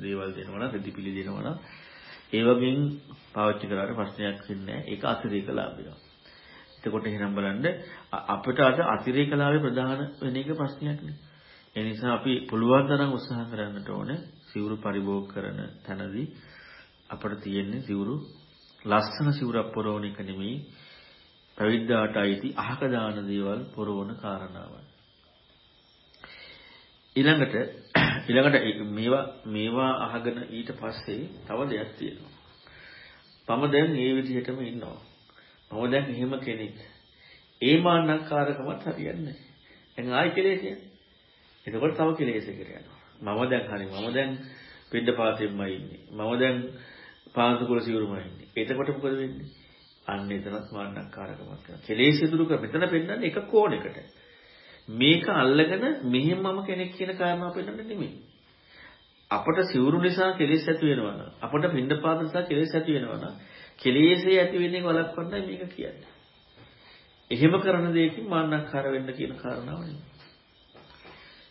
දේවල් දෙනවා නම් රෙදිපිලි දෙනවා නම් ඒ වගේන් පාවිච්චි කරාට ප්‍රශ්නයක් වෙන්නේ නැහැ. ඒක අතිරේක ලාභයක්. එතකොට එහෙනම් බලන්න අපිට අද අතිරේක ලාභේ ප්‍රධාන වෙන එක ප්‍රශ්නයක් නේ. ඒ නිසා අපි පුළුවන් තරම් උත්සාහ කරන්නට ඕනේ සිවුරු පරිභෝග කරන තැනදී අපිට තියෙන්නේ සිවුරු ලස්සන සිවුරක් පොරවන එක නෙමෙයි පැවිද්දාට අයිති අහක දාන දේවල් පොරවන කාරණාවයි. ඊළඟට ඊළඟට මේවා මේවා අහගෙන ඊට පස්සේ තව දෙයක් තියෙනවා. මම දැන් මේ විදිහටම ඉන්නවා. මම දැන් එහෙම කෙනෙක්. ඒ මාන්නකාරකමත් හරියන්නේ නැහැ. දැන් ආයි කෙලෙස් කියන්නේ. එතකොට තව කෙලෙසකට යනවා. මම දැන් හරි මම දැන් පින්ඩ පාතෙන්මයි ඉන්නේ. මම දැන් පාන්සකුල සිවුරුමයි ඉන්නේ. එතකොට මොකද වෙන්නේ? අන්න එතනත් මාන්නක්කාරකමක් කරනවා. කෙලෙස් ඉදිරි කර මෙතන පෙන්වන්නේ එක කෝණයකට. මේක අල්ලගෙන මෙහෙම මම කෙනෙක් කියන කාරණාව පෙන්වන්නේ නෙමෙයි. අපට සිවුරු නිසා කෙලෙස් ඇති වෙනවා නම් අපට පින්ඩපාත නිසා කෙලෙස් ඇති වෙනවා නම් කෙලෙස්ේ ඇති වෙන එක වළක්වන්නයි මේක කියන්නේ. එහෙම කරන දෙයකින් මාන්නක්කාර වෙන්න කියන කාරණාව නෙමෙයි.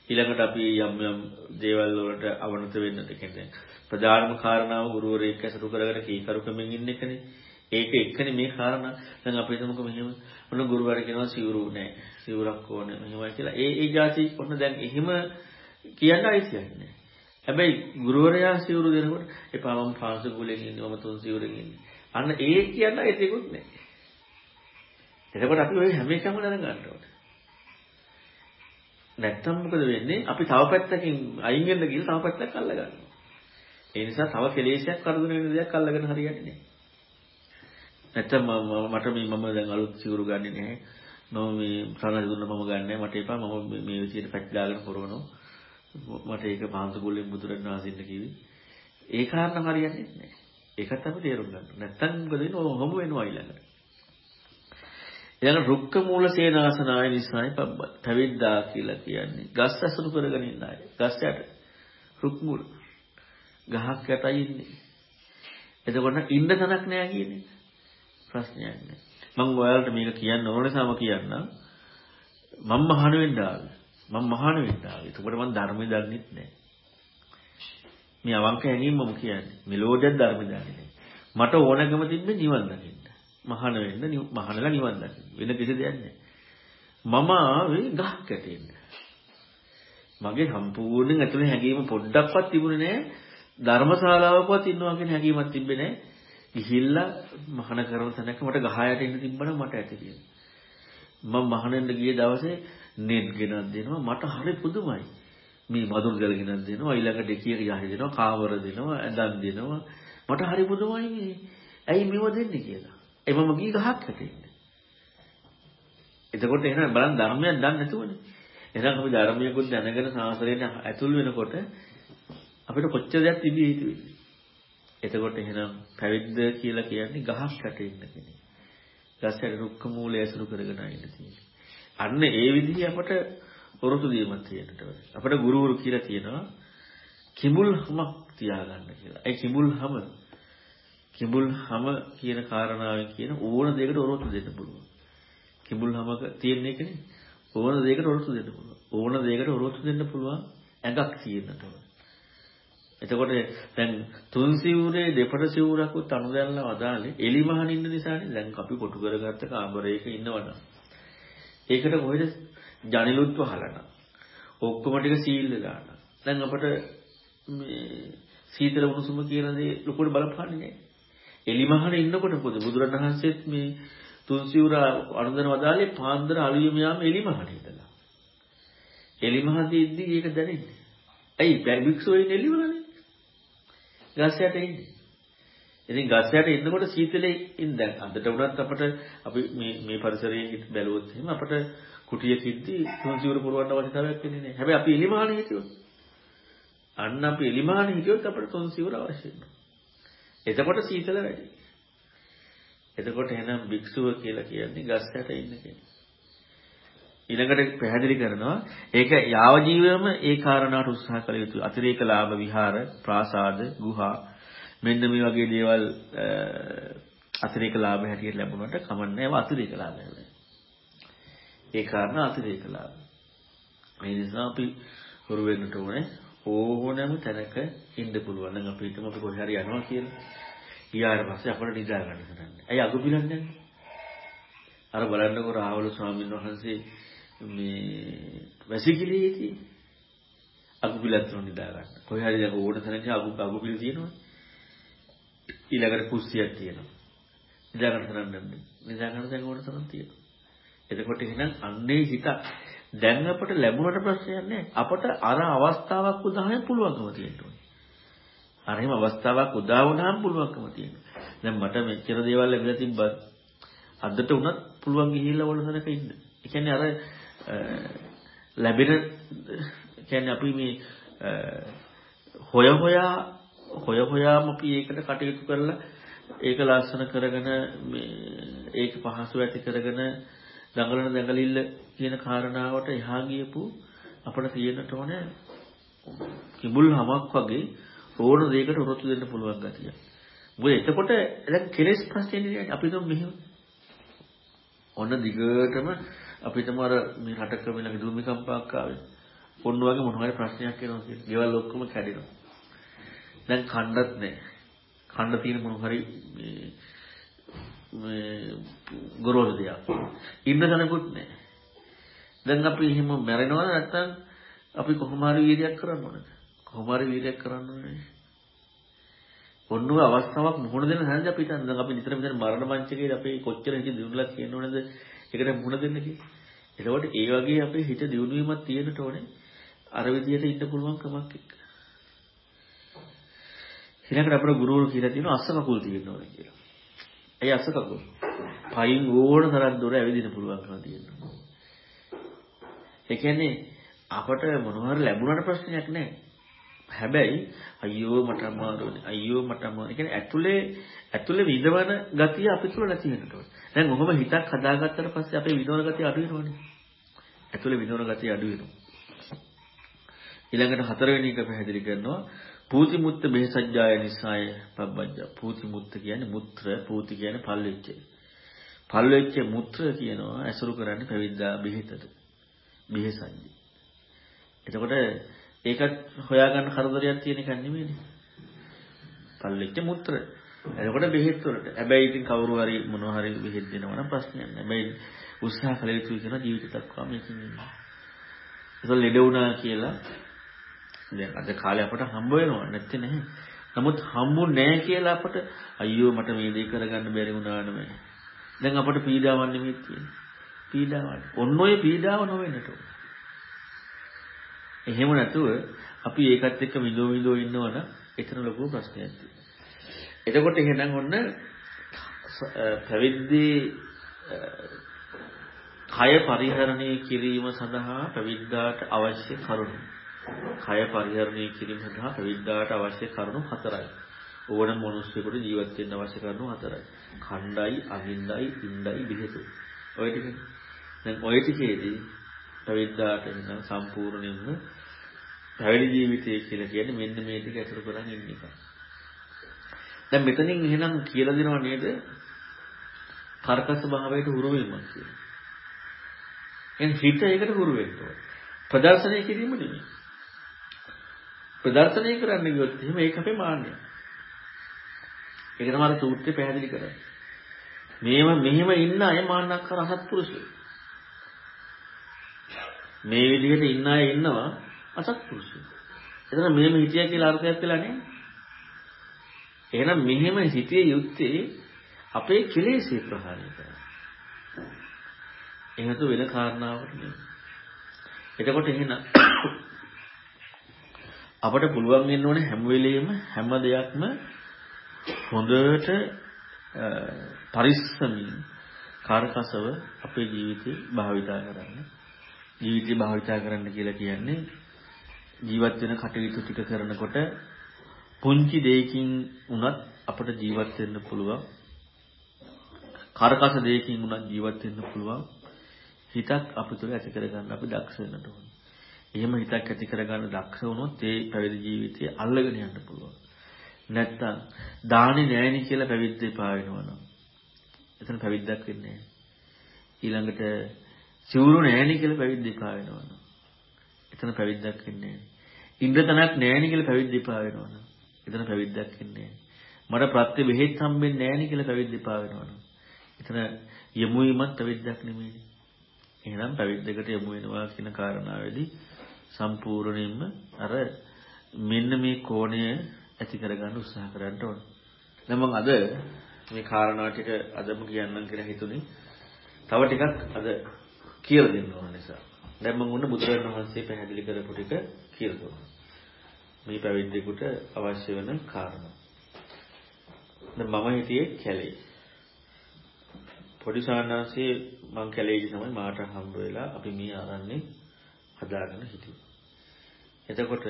ඊළඟට අපි යම් යම් දේවල් වලට අවනත වෙන්නට කියන්නේ ප්‍රධානම කාරණාව ගුරුවරයෙක් ඇසුරු කරගෙන කීකරුකමින් ඉන්න එකනේ. ඒක එක්කනේ මේ කාරණා. දැන් අපි හිතමුකෝ මෙහෙම මොන ගුරුවර කියනවා සිවුරු නෑ. සිවුරක් ඕනේ මෙහෙමයි කියලා. ඒ ඒ જાති ඔන්න දැන් එහෙම කියන්න අයිතියක් නෑ. හැබැයි ගුරුවරයා සිවුරු දෙනකොට එපා මම පාසල් ගුලෙන් ඉන්නේ මම තුන් සිවුරෙන් ඉන්නේ. අන්න ඒ කියන්න අයිතියකුත් නෑ. එතකොට අපි ওই හැම එකම දැනගන්න ඕනේ. නැත්තම් මොකද වෙන්නේ? අපි තව පැත්තකින් අයින් වෙන්න ගිහලා තව පැත්තක් අල්ල ගන්නවා. ඒ නිසා තව කෙලෙසයක් කරදර වෙන දෙයක් අල්ලගෙන හරියන්නේ නැහැ. නැත්තම් මට මේ මම දැන් අලුත් සිවුරු ගන්නෙ නැහැ. මම මේ සනහ දුන්න මම ගන්නෑ මට එපා මම මේ විදිහට පැට් දාගෙන කරවනවා. මට ඒක පාන්සු කුලෙන් බුදුරජාණන් වහන්සේට කිව්වේ. ඒ කාරණා හරියන්නේ නැහැ. ඒකත් අපි තේරුම් ගන්න. නැත්තම් මොකද වෙන්නේ? ඔහොම වෙනවා ඊළඟට. ඊළඟ රුක්ක මූල සේනාසනාය නිසායි පබ්බත්. පැවිද්දා කියලා කියන්නේ ගස් අසුරු කරගෙන ඉන්න අය. ගස් යට රුක් මූල. ගහක් යටයි ඉන්නේ. එතකොට ඉන්න තැනක් නෑ කියන්නේ. ප්‍රශ්නයක් නෑ. මම ඔයාලට මේක කියන්න ඕන නිසාම කියන්නම්. මම මහාන වෙන්න ආවේ. මම මහාන වෙන්න ආවේ. එතකොට මම ධර්මය දන්නෙත් නෑ. මේ අවංක හැඟීම මම කියන්නේ. මෙලෝඩියක් ධර්ම දන්නේ නෑ. මට ඕනකම තිබ්බේ නිවන් දකින්න. මහාන වෙන්න මහානලා නිවන් දකින්න. වෙන කිසි දෙයක් නෑ. මම ආවේ ගහක් ඇටෙන්න. මගේ සම්පූර්ණ ඇතුලේ හැඟීම පොඩ්ඩක්වත් තිබුණේ නෑ. ධර්මශාලාවකවත් ඉන්නවා කියන හැඟීමක් තිබ්බේ නෑ. ගිහිල්ලා මහාන කරන තැනක මට ගහයට ඉන්න තිබ්බනම් මට ඇති කියලා. මම මහානෙන්න ගිය දවසේ නෙට් ගෙනත් දෙනවා මට හරි පුදුමයි. මේ මදුරු ගල ගෙනත් දෙනවා ඊළඟට දෙකියක යහි දෙනවා කාවර දෙනවා ඇඳන් දෙනවා මට හරි පුදුමයි මේ. ඇයි මෙව දෙන්නේ කියලා. ඒ මම ගිහ ගහක් හැටෙන්නේ. එතකොට එහෙනම් බලන්න ධර්මයක් දන්නේ නැතුවනේ. එහෙනම් අපි ධර්මයකුත් දැනගෙන සාසනයට ඇතුල් වෙනකොට අපිට කොච්චර දෙයක් තිබිය යුතුද? එතකොට එහෙනම් පැවිද්ද කියලා කියන්නේ ගහක් යට ඉන්න කෙනෙක්. ගස් යට රුක්ක මූලය ඇසුරු කරගෙන ඉන්න තියෙන්නේ. අන්න ඒ විදිහේ අපට වරුතු දීමක් තියෙනට අපට ගුරුවරු කියලා තියෙනවා කිඹුල් හමක් තියාගන්න කියලා. ඒ කිඹුල් හම කිඹුල් හම කියන කාරණාවෙන් කියන ඕන දෙයකට ඔරොත්තු දෙන්න පුළුවන්. කිඹුල් හමක තියෙන එකනේ ඕන දෙයකට ඔරොත්තු දෙන්න පුළුවන්. ඕන දෙයකට ඔරොත්තු දෙන්න පුළුවන් ඇඟක් තියෙන්නට ඕන. එතකොට දැන් තුන් සිවුරේ දෙපට සිවුරකුත් අනුදැල්ලා වදාලේ එලිමහන් ඉන්න නිසානේ දැන් අපි කොටු කරගත්ත කාමරයක ඉන්නවනම් ඒකට කොහෙද ජනිලුත් වහලන ඔක්කොම ටික සීල් දාන්න දැන් අපට මේ සීතල උණුසුම කියන දේ ලොකුට බලපාන්නේ නැහැ එලිමහන ඉන්නකොට මොකද බුදුරණවහන්සේත් මේ තුන් සිවුර අනුදැන වදාලේ පාන්දර අලුයම යාම එලිමහන ඉඳලා එලිමහදී ඉද්දි ඒක දැනෙන්නේ ඇයි භික්ෂුව ඉන්නේ එලිමහනේ ගස් යට ඉන්නේ. ඉතින් ගස් යට ඉන්නකොට සීතලේ ඉන්න දැන් අදට උනත් අපට අපි මේ මේ පරිසරයේ බැලුවොත් එහෙම අපට කුටියකින්දී තුන්සිවුර පුරවන්න අවශ්‍යතාවයක් වෙන්නේ නැහැ. හැබැයි අපි එලිමහනේ හිටියොත් අන්න අපි එලිමහනේ හිටියොත් අපට තුන්සිවුර අවශ්‍ය වෙනවා. එතකොට සීතල වැඩි. එතකොට එහෙනම් භික්ෂුව කියලා කියන්නේ ගස් යට ඉන්න කෙනෙක්. ඊළඟට පැහැදිලි කරනවා ඒක යාව ජීවයම ඒ කාරණාට උත්සාහ කළ යුතුයි. අතිරේක ලාභ විහාර, ප්‍රාසාද, ගුහා මෙන්න මේ වගේ දේවල් අතිරේක ලාභ හැටියට ලැබුණාට කමන්නේ ඒවා අතිරේක ලාභ හැබැයි. ඒ කාරණා අතිරේක ලාභ. මේ නිසා අපි හුරු වෙන්නට ඕනේ ඕනෑම තැනක ඉන්න පුළුවන්. නම් අපි හිතමු අපි කොහේ හරි යනවා කියලා. ඊයාට පස්සේ අපිට නිදා ගන්න හදන්නේ. ඇයි අගු පිළන්නේ? අර බලන්නකො රාහුල ස්වාමීන් වහන්සේ මේ වැසිකිළියේදී අගුපිලත් උන නිදා ගන්න. කොහේ හරි දැන් ඕන තැනක අගු අගුපිල තියෙනවා. ඊළඟට කුස්සියක් තියෙනවා. නිදා ගන්න තරම් නැද්ද? නිදා ගන්න දැන් ඕන තරම් තියෙනවා. එතකොට එහෙනම් අන්නේ හිත දැන් අපට ලැබුණට ප්‍රශ්නයක් නැහැ. අපට අර අවස්ථාවක් උදාහරණ පුළුවන්කම තියෙනවා. අර එහෙම අවස්ථාවක් උදා වුණාම පුළුවන්කම තියෙනවා. දැන් මට මෙච්චර දේවල් ලැබිලා තිබ්බත් අදට උනත් පුළුවන් ගිහිල්ලා ඕන තැනක ඉන්න. ඒ කියන්නේ අර ලැබෙන කියන්නේ අපි මේ හොය හොයා හොය හොයාම අපි ඒකට කටයුතු කරලා ඒක ලස්සන කරගෙන මේ ඒක පහසු ඇති කරගෙන දඟලන දඟලිල්ල කියන කාරණාවට එහා ගියපු අපිට තියෙන්නට ඕනේ කිඹුල් හමක් වගේ ඕන දෙයකට උරොත්තු දෙන්න පුළුවන් ගතිය. මොකද එතකොට දැන් කෙලෙස් ප්‍රශ්නේ නේ අපි තුන් මෙහෙම. ඔන්න දිගටම අපිටම අර මේ රටක වෙන භූමිකම්පාවක් ආවේ. ඔන්න වගේ මොන හරි ප්‍රශ්නයක් එනවා කියලා. ගෙවල් ඔක්කොම කැඩෙනවා. දැන් කණ්ඩත් නැහැ. කණ්ඩ තියෙන මොන හරි මේ මේ ගොරෝසු දෙයක්. ඉන්න තැනකුත් නැහැ. දැන් අපි එහෙම මැරෙනවා නැත්තම් අපි කොහොම හරි වීර්යයක් කරන්න ඕනද? කොහොම හරි වීර්යයක් කරන්න ඕනේ. ඔන්න ඔය අවස්ථාවක් මුහුණ දෙන්න හැන්ද අපි හිතන්නේ දැන් අපි නිතර මෙතන මරණ මංචකයේ අපි කොච්චර හිත දිනුලා තියෙන්න ඕනද ඒකට මුහුණ දෙන්න කියලා. එතකොට ඒ වගේ අපේ හිත දියුණු වීමක් තියෙන්නට ඕනේ. අර විදියට ඉන්න පුළුවන් කමක් එක්ක. ඊළඟට අපේ ගුරුවරු කියලා තියෙනවා අස්ස කකුල් තියෙන්න ඕනේ කියලා. ඒ අස්ස කකුල්. පයින් ඕන තරම් දුර ඇවිදින්න පුළුවන්කම තියෙනවා. ඒ කියන්නේ අපට මොනවාරි ලැබුණාට ප්‍රශ්නයක් නැහැ. හැබැයි අයියෝ මට අමාරුයි අයියෝ මට අමාරුයි කියන්නේ ඇතුලේ ඇතුලේ විඳවන ගතිය අපි තුල නැති වෙනකොට. දැන් ඔහොම හිතක් හදාගත්තට පස්සේ අපේ විඳවන ගතිය අඩු වෙනවනේ. ඇතුලේ විඳවන ගතිය අඩු වෙනවා. ඊළඟට හතරවෙනි එක පැහැදිලි කරනවා පූති මුත්ත බෙහෙසජ්ජාය නිසාය පබ්බජ්ජ. පූති මුත්ත කියන්නේ මුත්‍ර, පූති කියන්නේ පල්වෙච්ච. පල්වෙච්ච මුත්‍ර කියනවා ඇසුරු කරන්නේ පැවිද්දා බෙහෙතට. බෙහෙසජ්ජ. එතකොට ඒකත් හොයාගන්න කරදරයක් තියෙන එකක් නෙමෙයිනේ. පල්ලෙච්ච මුත්‍ර. එතකොට බෙහෙත් වලට. හැබැයි ඉතින් කවුරු හරි මොනවා හරි බෙහෙත් දෙනවා නම් ප්‍රශ්නයක් නෑ. හැබැයි උත්සාහ කළ යුතුයි කියන ජීවිත දක්වා මේකෙන් ඉන්නේ. ඒක ලෙඩ වුණා කියලා දැන් අද කාලේ අපට හම්බ වෙනවා නැත්තේ නැහැ. නමුත් හම්බු නැහැ කියලා අපට අයියෝ මට මේ දේ කරගන්න බැරි වුණා නෙමෙයි. දැන් අපට පීඩාවක් නෙමෙයි තියෙන්නේ. පීඩාවක්. ඔන්න ඔය පීඩාව නොවෙන්නට ඕන. එහෙම නැතුව අපි ඒකත් එක්ක විඳෝ විඳෝ ඉන්නවනම් එතන ලොකු ප්‍රශ්නයක් තියෙනවා. එතකොට එහෙනම් ඔන්න පැවිද්දේ කය පරිහරණය කිරීම සඳහා පැවිද්දාට අවශ්‍ය කරුණු. කය පරිහරණය කිරීම සඳහා පැවිද්දාට අවශ්‍ය කරුණු හතරයි. ඕනම මිනිස්සුෙකුට ජීවත් වෙන්න අවශ්‍ය කරුණු හතරයි. ඛණ්ඩයි, අහින්දයි, ඉන්දයි, බෙහෙතු. ඔය ටික. දැන් ඔය ටිකේදී පැවිද්දාට එන සම්පූර්ණයෙන්ම පැවිදි ජීවිතය කියලා කියන්නේ මෙන්න මේ ටික අතුරු කරන් ඉන්න එක. දැන් මෙතනින් එහෙනම් කියලා දෙනව නේද? කර්කස භාවයට හුරු වීමක් කියලා. එහෙනම් හිත ඒකට හුරු වෙන්න ඕන. ප්‍රදර්ශනය කිරීම නෙමෙයි. ප්‍රදර්ශනය කරන්න ගියොත් එහෙම ඒක අපේ මාන්නය. ඒක තමයි සූත්‍රය පැහැදිලි කරන්නේ. මේව මෙහෙම ඉන්න අය මාන්නක්කර අසත්පුරුෂයෝ. මේ විදිහට ඉන්න අය ඉන්නවා අසත්පුරුෂයෝ. එතන මෙහෙම හිතියා කියලා අර්ථයක් වෙලා නෑ. එහෙනම් මෙහෙම හිතිය යුත්තේ අපේ කෙලෙසේ ප්‍රහාණය කරන්න. එහෙනම් වෙන කාරණාවකට නෙමෙයි. එතකොට එහෙනම් අපට පුළුවන් වෙන්න ඕනේ හැම වෙලෙම හැම දෙයක්ම හොඳට පරිස්සමින් කාර්කසව අපේ ජීවිතේ භාවිතා කරන්න. ජීවිතේ භාවිතා කරන්න කියලා කියන්නේ ජීවත් වෙන කටයුතු ටික කරනකොට පුංචි දෙයකින් උනත් අපට ජීවත් වෙන්න පුළුවන්. කරකස දෙයකින් උනත් ජීවත් වෙන්න පුළුවන්. හිතක් අපි තුළ ඇති කරගන්න අපි දක්ෂ වෙන්නට ඕනේ. එහෙම හිතක් ඇති කරගන්න දක්ෂ වුණොත් ඒ පැවිදි ජීවිතය අල්ලගෙන යන්න පුළුවන්. නැත්තම් දානේ නෑනේ කියලා පැවිද්ද එපා වෙනවනම්. එතන පැවිද්දක් වෙන්නේ නෑ. ඊළඟට සිවුරු නෑනේ කියලා පැවිද්ද එපා වෙනවනම්. එතන පැවිද්දක් වෙන්නේ නෑ. ඉන්ද්‍රතනක් නෑනේ කියලා පැවිද්ද එපා වෙනවනම්. එතන පැවිද්දක් වෙන්නේ නෑ. මට ප්‍රත්‍ය බෙහෙත් හම්බෙන්නේ නෑනේ කියලා පැවිද්ද එපා වෙනවනම්. එතන යමු වීමත් පැවිද්දක් නෙමෙයි. එහෙනම් පැවිද්දකට යමු වෙනවා කියන කාරණාවේදී සම්පූර්ණයෙන්ම අර මෙන්න මේ කෝණය ඇති කරගන්න උත්සාහ කරන්න ඕන. දැන් මම අද මේ කාරණා ටික අදම කියන්නම් කියලා හිතුනේ. තව ටිකක් අද කියලා දෙන්න ඕන නිසා. දැන් මම උන්න බුදුරජාණන් වහන්සේ පැහැදිලි කරපු ටික කියලා දුන්නා. මේ පැවිද්දෙකුට අවශ්‍ය වෙන කාරණා. දැන් මම හිටියේ කැලේ. පොඩි සාන්නාංශයේ මං කැලේදී තමයි මාට හම්බ වෙලා අපි මේ ආරන්නේ හදාගෙන හිටියේ. එතකොට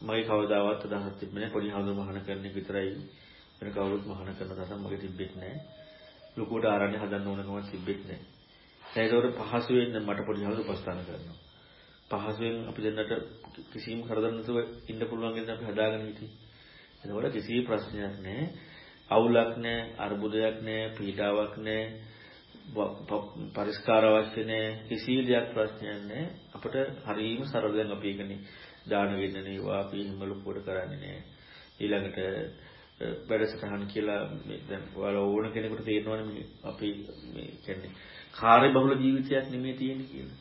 මගේ කවදාවත් අදහස් තිබුණේ පොඩි හඳුන මහන කරන එක විතරයි වෙන කවුරුත් මහාන කරන තරම් මගේ තිබෙත් නැහැ. ලොකුට ආරණ්‍ය හදන්න ඕනකමක් තිබෙත් නැහැ. දැන් ඒකට පහසුවෙන් මට පොඩි හවුල උපස්ථාන කරනවා. පහසුවෙන් අපි දෙන්නට කිසිම කරදර නැතුව ඉන්න පුළුවන් කියන අපි හදාගෙන හිටියේ. එතකොට කිසි ප්‍රශ්නයක් නැහැ. අවුලක් නැහැ, අර්බුදයක් නැහැ, පීඩාවක් නැහැ. පරිස්කාර අවශ්‍ය නැහැ. කිසි දෙයක් ප්‍රශ්නයක් නැහැ. අපිට හරීම සරල දැන් අපි ඒකනේ දාන වෙන්නනේ ඒවා අපි එහෙම ලොකුවට කරන්නේ නැහැ. ඊළඟට වැඩසටහන් කියලා දැන් ඔයාලා ඕන කෙනෙකුට තේරෙනවනේ අපි මේ කියන්නේ කාර්යබහුල ජීවිතයක් නෙමෙයි තියෙන්නේ කියලා.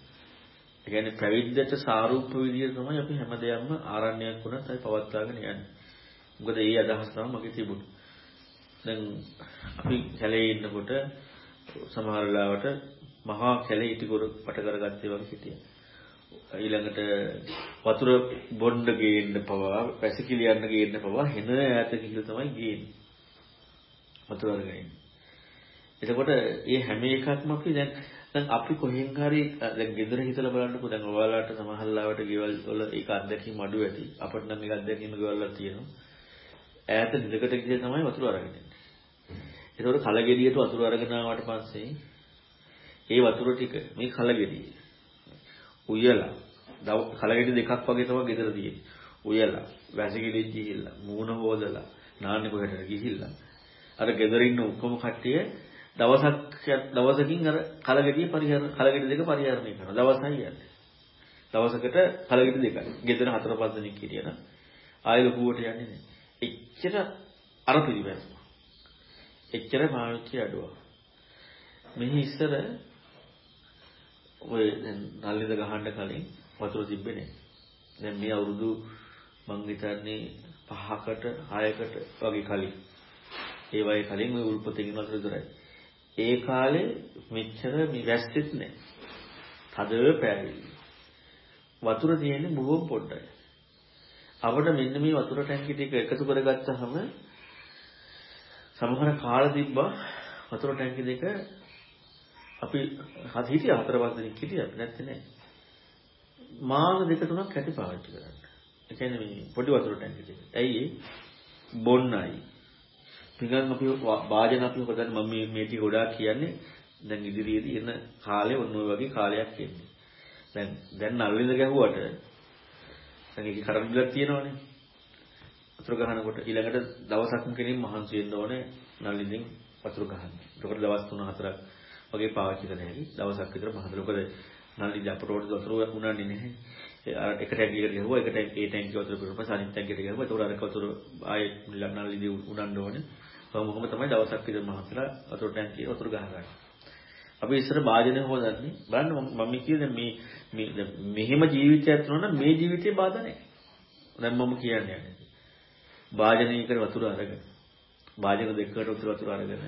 ඒ කියන්නේ පැවිද්දට සාරූප විදියට තමයි අපි හැමදේම ආරණ්‍යයක් වුණත් අපි පවත්වාගෙන යන්නේ. මොකද ඒ අදහස් තමයි මගේ තිබුණේ. දැන් අපි කැලේ ඉන්නකොට සමහර වෙලාවට මහා කැලේ ඉටිකොර පට කරගත්තේ වගේ හිටියා. ඊළඟට වතුර බොන්න ගේන්න පවා පැසිකිලි යන්න ගේන්න පවා හෙන ඈත කියලා තමයි ගේන්නේ. වතුර අරගෙන. එතකොට මේ හැම එකක්ම අපි දැන් දැන් අපි කොහෙන් හරි දැන් ගෙදර හිතලා බලන්නකෝ දැන් ඔයාලට සමහරලාවට ගෙවල් වල ඒක අත්දැකීම් අඩු ඇති. අපිට නම් ඒක අත්දැකීම් ගෙවල් වල තියෙනවා. ඈත නිදකට ගිහලා තමයි වතුර අරගෙන එන්නේ. ඒතකොට කලගෙඩියට වතුර අරගෙන ආවට පස්සේ ඒ වතුර ටික මේ කලගෙඩිය උයලා කලගෙඩි දෙකක් වගේ තමයි ගෙදර තියෙන්නේ. උයලා වැසිකිලි ගිහිල්ලා මූණ හොදලා නාන්නේ කොහෙටද ගිහිල්ලා අර ගෙදර ඉන්න ඔක්කොම කට්ටිය දවසක් දවසකින් අර කලගෙඩිය පරිහරණ කලගෙඩි දෙක පරිහරණය කරනවා. දවසයි යන්නේ. දවසකට කලගෙඩි දෙකයි. ගෙදර හතර පහ දෙනෙක් හිටියනම් ආයෙ ලකුවට යන්නේ නැහැ. එච්චර අර පිළිවෙල. එච්චර පාවිච්චි අඩුවක්. මෙහි ඉස්සර ඔය දැන් නල්ලිද ගහන්න කලින් වතුර තිබ්බේ නැහැ. දැන් මේ අවුරුදු මං හිතන්නේ 5කට 6කට වගේ කලින් ඒ වගේ කලින් ওই උල්පතකින් වතුර ඉදරයි. ඒ කාලේ මෙච්චර මේ වැස්සෙත් නැහැ. තද පෑවිලි. වතුර තියෙන්නේ බොහොම පොඩ්ඩයි. අපිට මෙන්න මේ වතුර ටැංකි ටික එකතු කරගත්තාම සමහර කාල තිබ්බා වතුර ටැංකි දෙක අපි හිටියා හතර පහ දෙනෙක් හිටියා නැත්නම් නෑ. මාස දෙක තුනක් ඇති පාවිච්චි කරන්න. ඒ කියන්නේ මේ පොඩි වතුර ටැංකි දෙක. ඇයි බොන්නයි. නිකන් අපි වාජන අපි හොදන්න මම මේ මේ ටික ගොඩාක් කියන්නේ දැන් ඉදිරියේදී එන කාලේ ඔන්න ඔය වගේ කාලයක් එන්නේ. දැන් දැන් නල්ලින්ද ගැහුවට දැන් ඒක කරන් බිලක් තියෙනවනේ. වතුර ගහනකොට ඊළඟට දවසක්ම කෙනෙක් මහන්සි වෙන්න ඕනේ නල්ලින්ෙන් වතුර ගහන්න. ඒකට දවස් 3-4ක් වගේ පාවිච්චි කරන්න හැකි. දවසක් විතර මහන්සි. මොකද නල්ලි අපට වතුර උනන්නේ නැහැ. අර එක ටැංකියකට ගහුවා එක ටැංකිය ඒ ටැංකිය වතුර පිරුපස් අනිත් ටැංකියට ගහුවා. ඒතකොට අර වතුර ආයේ නල්ලිදී උනන්න ඕනේ. කොහොමම තමයි දවසක් විතර මහන්සිලා වතුර ටැංකිය වතුර ගහගන්න. අපි ඉස්සර භාජනය හොදන්නේ බලන්න මම කියන්නේ මේ මේ මෙහෙම ජීවිතයක් තියෙනවා මේ ජීවිතේ බාධා නැහැ. දැන් මම කියන්නේ යන්නේ. භාජනයකට වතුර අරගෙන භාජන දෙකකට වතුර වතුර අරගෙන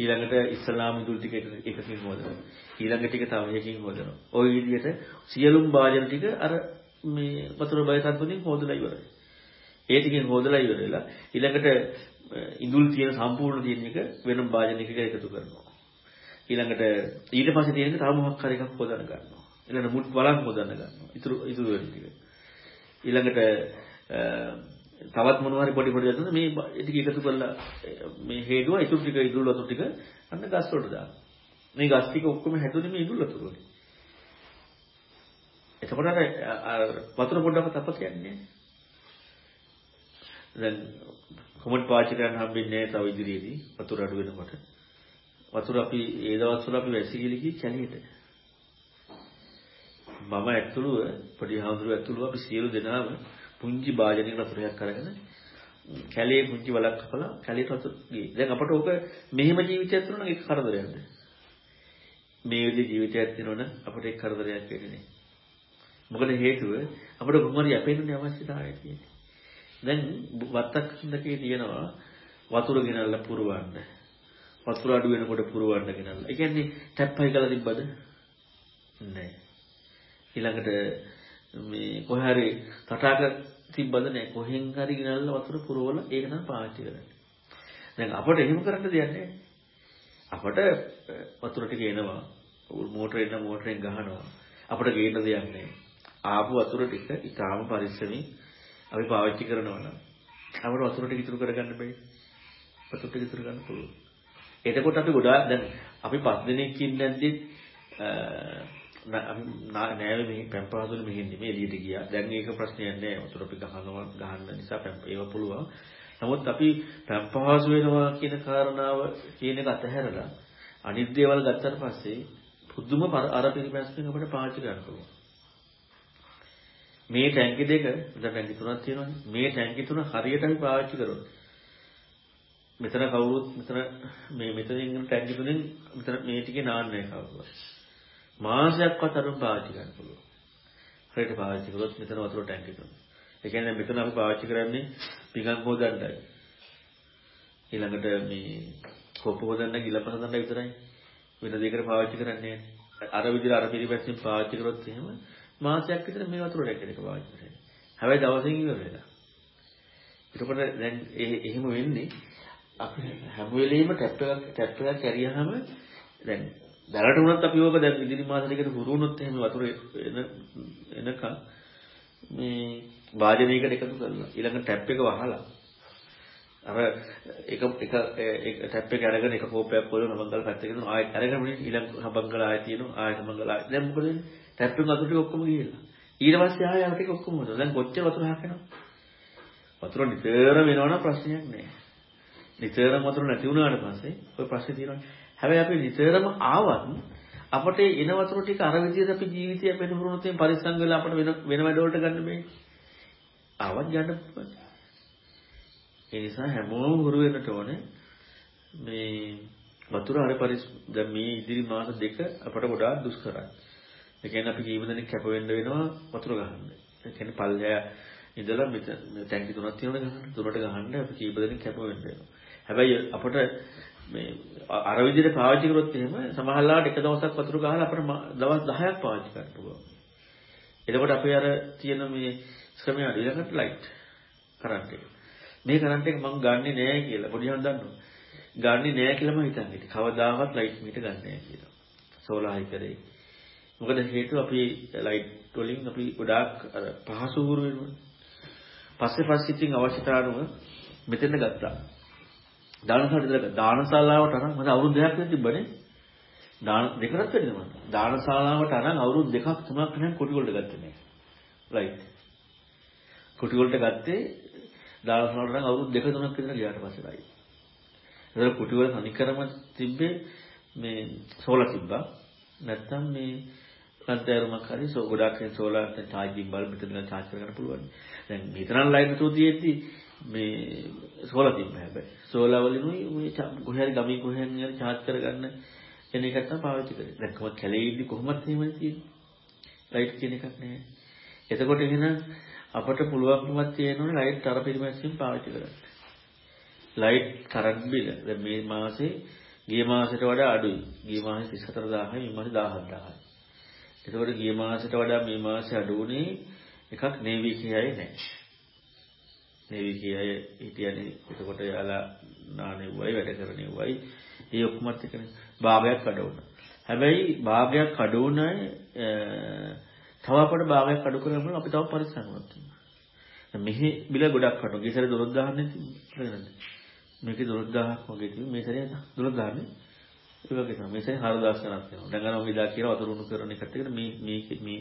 ඊළඟට ඉස්ලාම් ඉදුල් ටික එකකින් හොදනවා. ඊළඟ ටික තව එකකින් හොදනවා. ওই විදිහට සියලුම භාජන ටික අර මේ වතුර බයසත් වලින් හොදලා ඉවරයි. ඒ ටිකෙන් හොදලා ඉවරලා ඊළඟට ඉඳුල් තියෙන සම්පූර්ණ තියෙන එක වෙනම භාජනයකට එකතු කරනවා. ඊළඟට ඊට පස්සේ තියෙන එක තව මොකක් හරි එකක් හොදන්න ගන්නවා. ඊළඟට මුත් බලන් හොදන්න ගන්නවා. ඉතුරු ඉතුරු වෙන ටික. ඊළඟට තවත් මොනවා හරි පොඩි පොඩි දතුන මේ ටික එකතු කරලා මේ හේතුව ඉතුරු ටික ඉදුල් වතුර ටික අන්න ගස් වලට දානවා. මේ ගස් ටික ඔක්කොම හැදුනේ මේ ඉදුල් වතුර වලින්. එතකොට අර වතුර පොඩ්ඩක් තප කියන්නේ. දැන් කොමඩ් පාවිච්චි කරන්න හම්බෙන්නේ නැහැ තව ඉදිරියේදී වතුර අඩු වෙනකොට. වතුර අපි ඒ දවස්වල අපි වැසිකිලි කි කැලියට. මම ඇතුළුව පොඩි හාමුදුරුවෝ ඇතුළුව අපි සියලු දෙනාම පුංචි භාජනයක වතුරයක් අරගෙන කැලේ පුංචි වලක් කපලා කැලේට වතුර ගියේ. දැන් අපට ඕක මෙහෙම ජීවිතයක් තියෙනවා නම් ඒක කරදරයක්ද? මේ විදිහේ ජීවිතයක් තියෙනවනම් අපට ඒක කරදරයක් වෙන්නේ නැහැ. මොකද හේතුව අපිට කොහොමද යැපෙන්නේ අවශ්‍යතාවය තියෙන්නේ. දැන් වත්තක් දෙකේ තියෙනවා වතුර ගෙනල්ලා පුරවන්න. වතුර අඩු වෙනකොට පුරවන්න ගෙනල්ලා. ඒ කියන්නේ ටැප්පයි කරලා තිබ්බද? නැහැ. ඊළඟට මේ කොහේ හරි තටාක තිබ්බද නැහැ. කොහෙන් හරි ගෙනල්ලා වතුර පුරවලා ඒක නම් පාවිච්චි කරන්නේ. දැන් අපිට එහෙම කරන්න දෙයක් නැහැ. අපට වතුර ටික එනවා. මෝටරෙන් මෝටරෙන් ගහනවා. අපිට ගේන්න දෙයක් නැහැ. ආපු වතුර ටික ඊටාම පරිස්සමින් අපි පාවිච්චි කරනවා නම් අපිට වතුර ටික ඉතුරු කරගන්න බෑ. වතුර ටික ඉතුරු ගන්න පුළුවන්. එතකොට අපි ගොඩාක් දැන් අපි පස් දිනක් ඉන්නද්දි නෑවේ මෙහි පැම්පහදුනේ මෙහෙන් නෙමෙයි එළියට ගියා. දැන් ඒක ප්‍රශ්නයක් නෑ. වතුර අපි ගහනවා ගහන්න නිසා පැම්ප ඒව පුළුවන්. නමුත් අපි පැම්පහසු වෙනවා කියන කාරණාව කියන එක අතහැරලා අනිත් දේවල් ගත්තට පස්සේ පුදුම අර පිළිපැස්මෙන් අපිට පාවිච්චි කරන්න පුළුවන්. මේ ටැංකි දෙක දැන් ටැංකි තුනක් තියෙනවානේ. මේ ටැංකි තුන හරියට අපි පාවිච්චි කරොත් මෙතන කවුරුත් මෙතන මේ මෙතනින් ඉන්න ටැංකි තුනෙන් මෙතන මේ ටිකේ නාන්නේ කවුරුත්. මාසයක්වත් අරුම් පාවිච්චි කරන්න පුළුවන්. හරියට පාවිච්චි කරොත් මෙතන වතුර ටැංකි තුන. ඒ කියන්නේ මෙතන අපි පාවිච්චි කරන්නේ පිඟන් හොදන්නයි. ඊළඟට මේ කොප්ප හොදන්න ගිලපස හදන්න විතරයි. වෙන දෙයකට පාවිච්චි කරන්නේ අර විදිහට අර පිළිපැස්සෙන් පාවිච්චි කරොත් එහෙම මාසයක් විතර මේ වතුර රැකෙන එක පාවිච්චි කරන්නේ. හැබැයි දවසින් ඉවර වෙලා. එතකොට දැන් එහෙම වෙන්නේ අපි හැම වෙලෙම ටැප් එකක් ටැප් එකක් කැරියහම දැන් දැලට වුණත් අපි ඕක දැන් ඉදිරි මාස දෙකකට හුරු වුණොත් එහෙම වතුර එන එනකම් මේ වාජනයකට එකතු කරලා ඊළඟ ටැප් එක වහලා අර එක එක ටැප් එක අරගෙන එක කෝපයක් වල නමංගල පැත්තක දාන ආයෙත් අරගෙන ඊළඟ හබංගල ආයෙත් තියෙනවා ආයෙත් නමංගල ආයෙත් දැන් මොකද වෙන්නේ? ටැප් එක වතුර ටික ඔක්කොම ගිහලා ඊට පස්සේ ආයෙ අර ටික ඔක්කොම හොදලා දැන් කොච්චර වතුර හක්කනවා වතුර නිතරම වෙනවනම් ප්‍රශ්නයක් නෑ. නිතරම වතුර නැති වුණාට පස්සේ ওই ප්‍රශ්නේ තියෙනවා හැබැයි අපි නිතරම ආවත් අපට එන වතුර ටික අර විදිහට අපි ජීවිතය වෙන පුරුණුත් පරිස්සම් වෙලා අපට වෙන වෙන වැඩ වලට ගන්න බෑ ආවත් ගන්න පුළුවන් ඒ නිසා හැමෝම හුරු වෙන්නට ඕනේ මේ වතුර හරි පරිස් දැන් මේ ඉදිරි මාස දෙක අපට ගොඩාක් දුෂ්කරයි. ඒ කියන්නේ අපි ජීවිත දෙනෙක් කැප වෙන්න වෙනවා වතුර ගහන්න. ඒ කියන්නේ පල්ලෙය ඉඳලා මෙතන ටැංකි තුනක් තියෙනවනේ ගහන්න. තුනට ගහන්න අපි කීප දෙනෙක් කැප වෙන්න වෙනවා. හැබැයි අපට මේ අර විදිහට පාවිච්චි කරොත් එහෙම සමහරවිට එක දවසක් වතුර ගහලා අපිට දවස් 10ක් පාවිච්චි කරන්න පුළුවන්. එතකොට අපේ අර තියෙන මේ ශ්‍රමය අඩු ඊළඟට ලයිට් කරන්ට් එක. මේ කරන්ට් එක මම ගන්නෙ නෑ කියලා පොඩි හන් දන්නවා. ගන්නෙ නෑ කියලා මම හිතන්නේ. කවදාවත් ලයිට් මීටර් ගන්න නෑ කියලා. සෝලාර් හිතරේ. මොකද හේතුව අපි ලයිට් වලින් අපි ගොඩාක් අර පහසු වුරු වෙනවා. පස්සේ පස්සේ ඉතින් අවශ්‍යතාවනුව මෙතෙන්ද ගත්තා. දානශාලාවට ඉඳලා දානශාලාවට අරන් මම අවුරුදු දෙකක් විතර තිබ්බනේ. දාන දෙකකට වැඩිද මම. දානශාලාවට අරන් අවුරුදු දෙකක් තුනක් නම් කොටි වලට ගත්තේ නෑ. රයිට්. කොටි වලට ගත්තේ දානශාලාවට නම් අවුරුදු දෙක තුනක් විතර ගියාට පස්සේ රයිට්. ඒක කොටි වල තනිකරම තිබ්බේ මේ සෝලා තිබ්බා. නැත්තම් මේ ලන්තෑරුමක් හරි සෝ ගොඩක් සෝලාර් චාර්ජින් බල්බ් විතරලා චාර්ජ් කරගන්න පුළුවන්. දැන් මෙතනන් ලයිට් තුන තියෙද්දි මේ සෝලා තිබ්බ හැබැයි. සෝලා වලිනුයි මේ කොහේ හරි ගමේ කොහෙන් හරි charge කරගන්න එන එකක් තමයි පාවිච්චි කරන්නේ. දැන් කොහොමද කැලේ ඉද්දි කොහොමද එහෙමද තියෙන්නේ? ලයිට් කියන එකක් නැහැ. එතකොට එහෙනම් අපට පුළුවන්කමක් තියෙනවනේ ලයිට් අර පිරිමැස්සෙන් පාවිච්චි කරන්න. ලයිට් කරන්ට් බිල දැන් මේ මාසේ ගිය මාසෙට වඩා අඩුයි. ගිය මාසේ 34000යි මේ මාසේ 17000යි. එතකොට ගිය මාසෙට වඩා මේ මාසේ අඩු වුණේ එකක් නේවි කියයි නැහැ. නේවි කියයි හිටියනේ එතකොට යාලා නානෙව්වයි වැඩ කරනෙව්වයි ඒ ඔක්කොමත් එකනේ භාගයක් අඩු වුණා. හැබැයි භාගයක් අඩු වුණායි තව අපට භාගයක් අඩු කරගන්න අපි තව පරිස්සම් වුණා. මෙහි බිල ගොඩක් අඩු. ගිසර 12000 නෙති. මේකේ 12000ක් වගේ තිබුණේ මේ සැරේ 12000 නේ. ඒ වගේ තමයි. මේ සැරේ 4000 ගණන් වෙනවා. දැන් අර විදා කියලා වතුර උණු කරන එකට මේ මේ මේ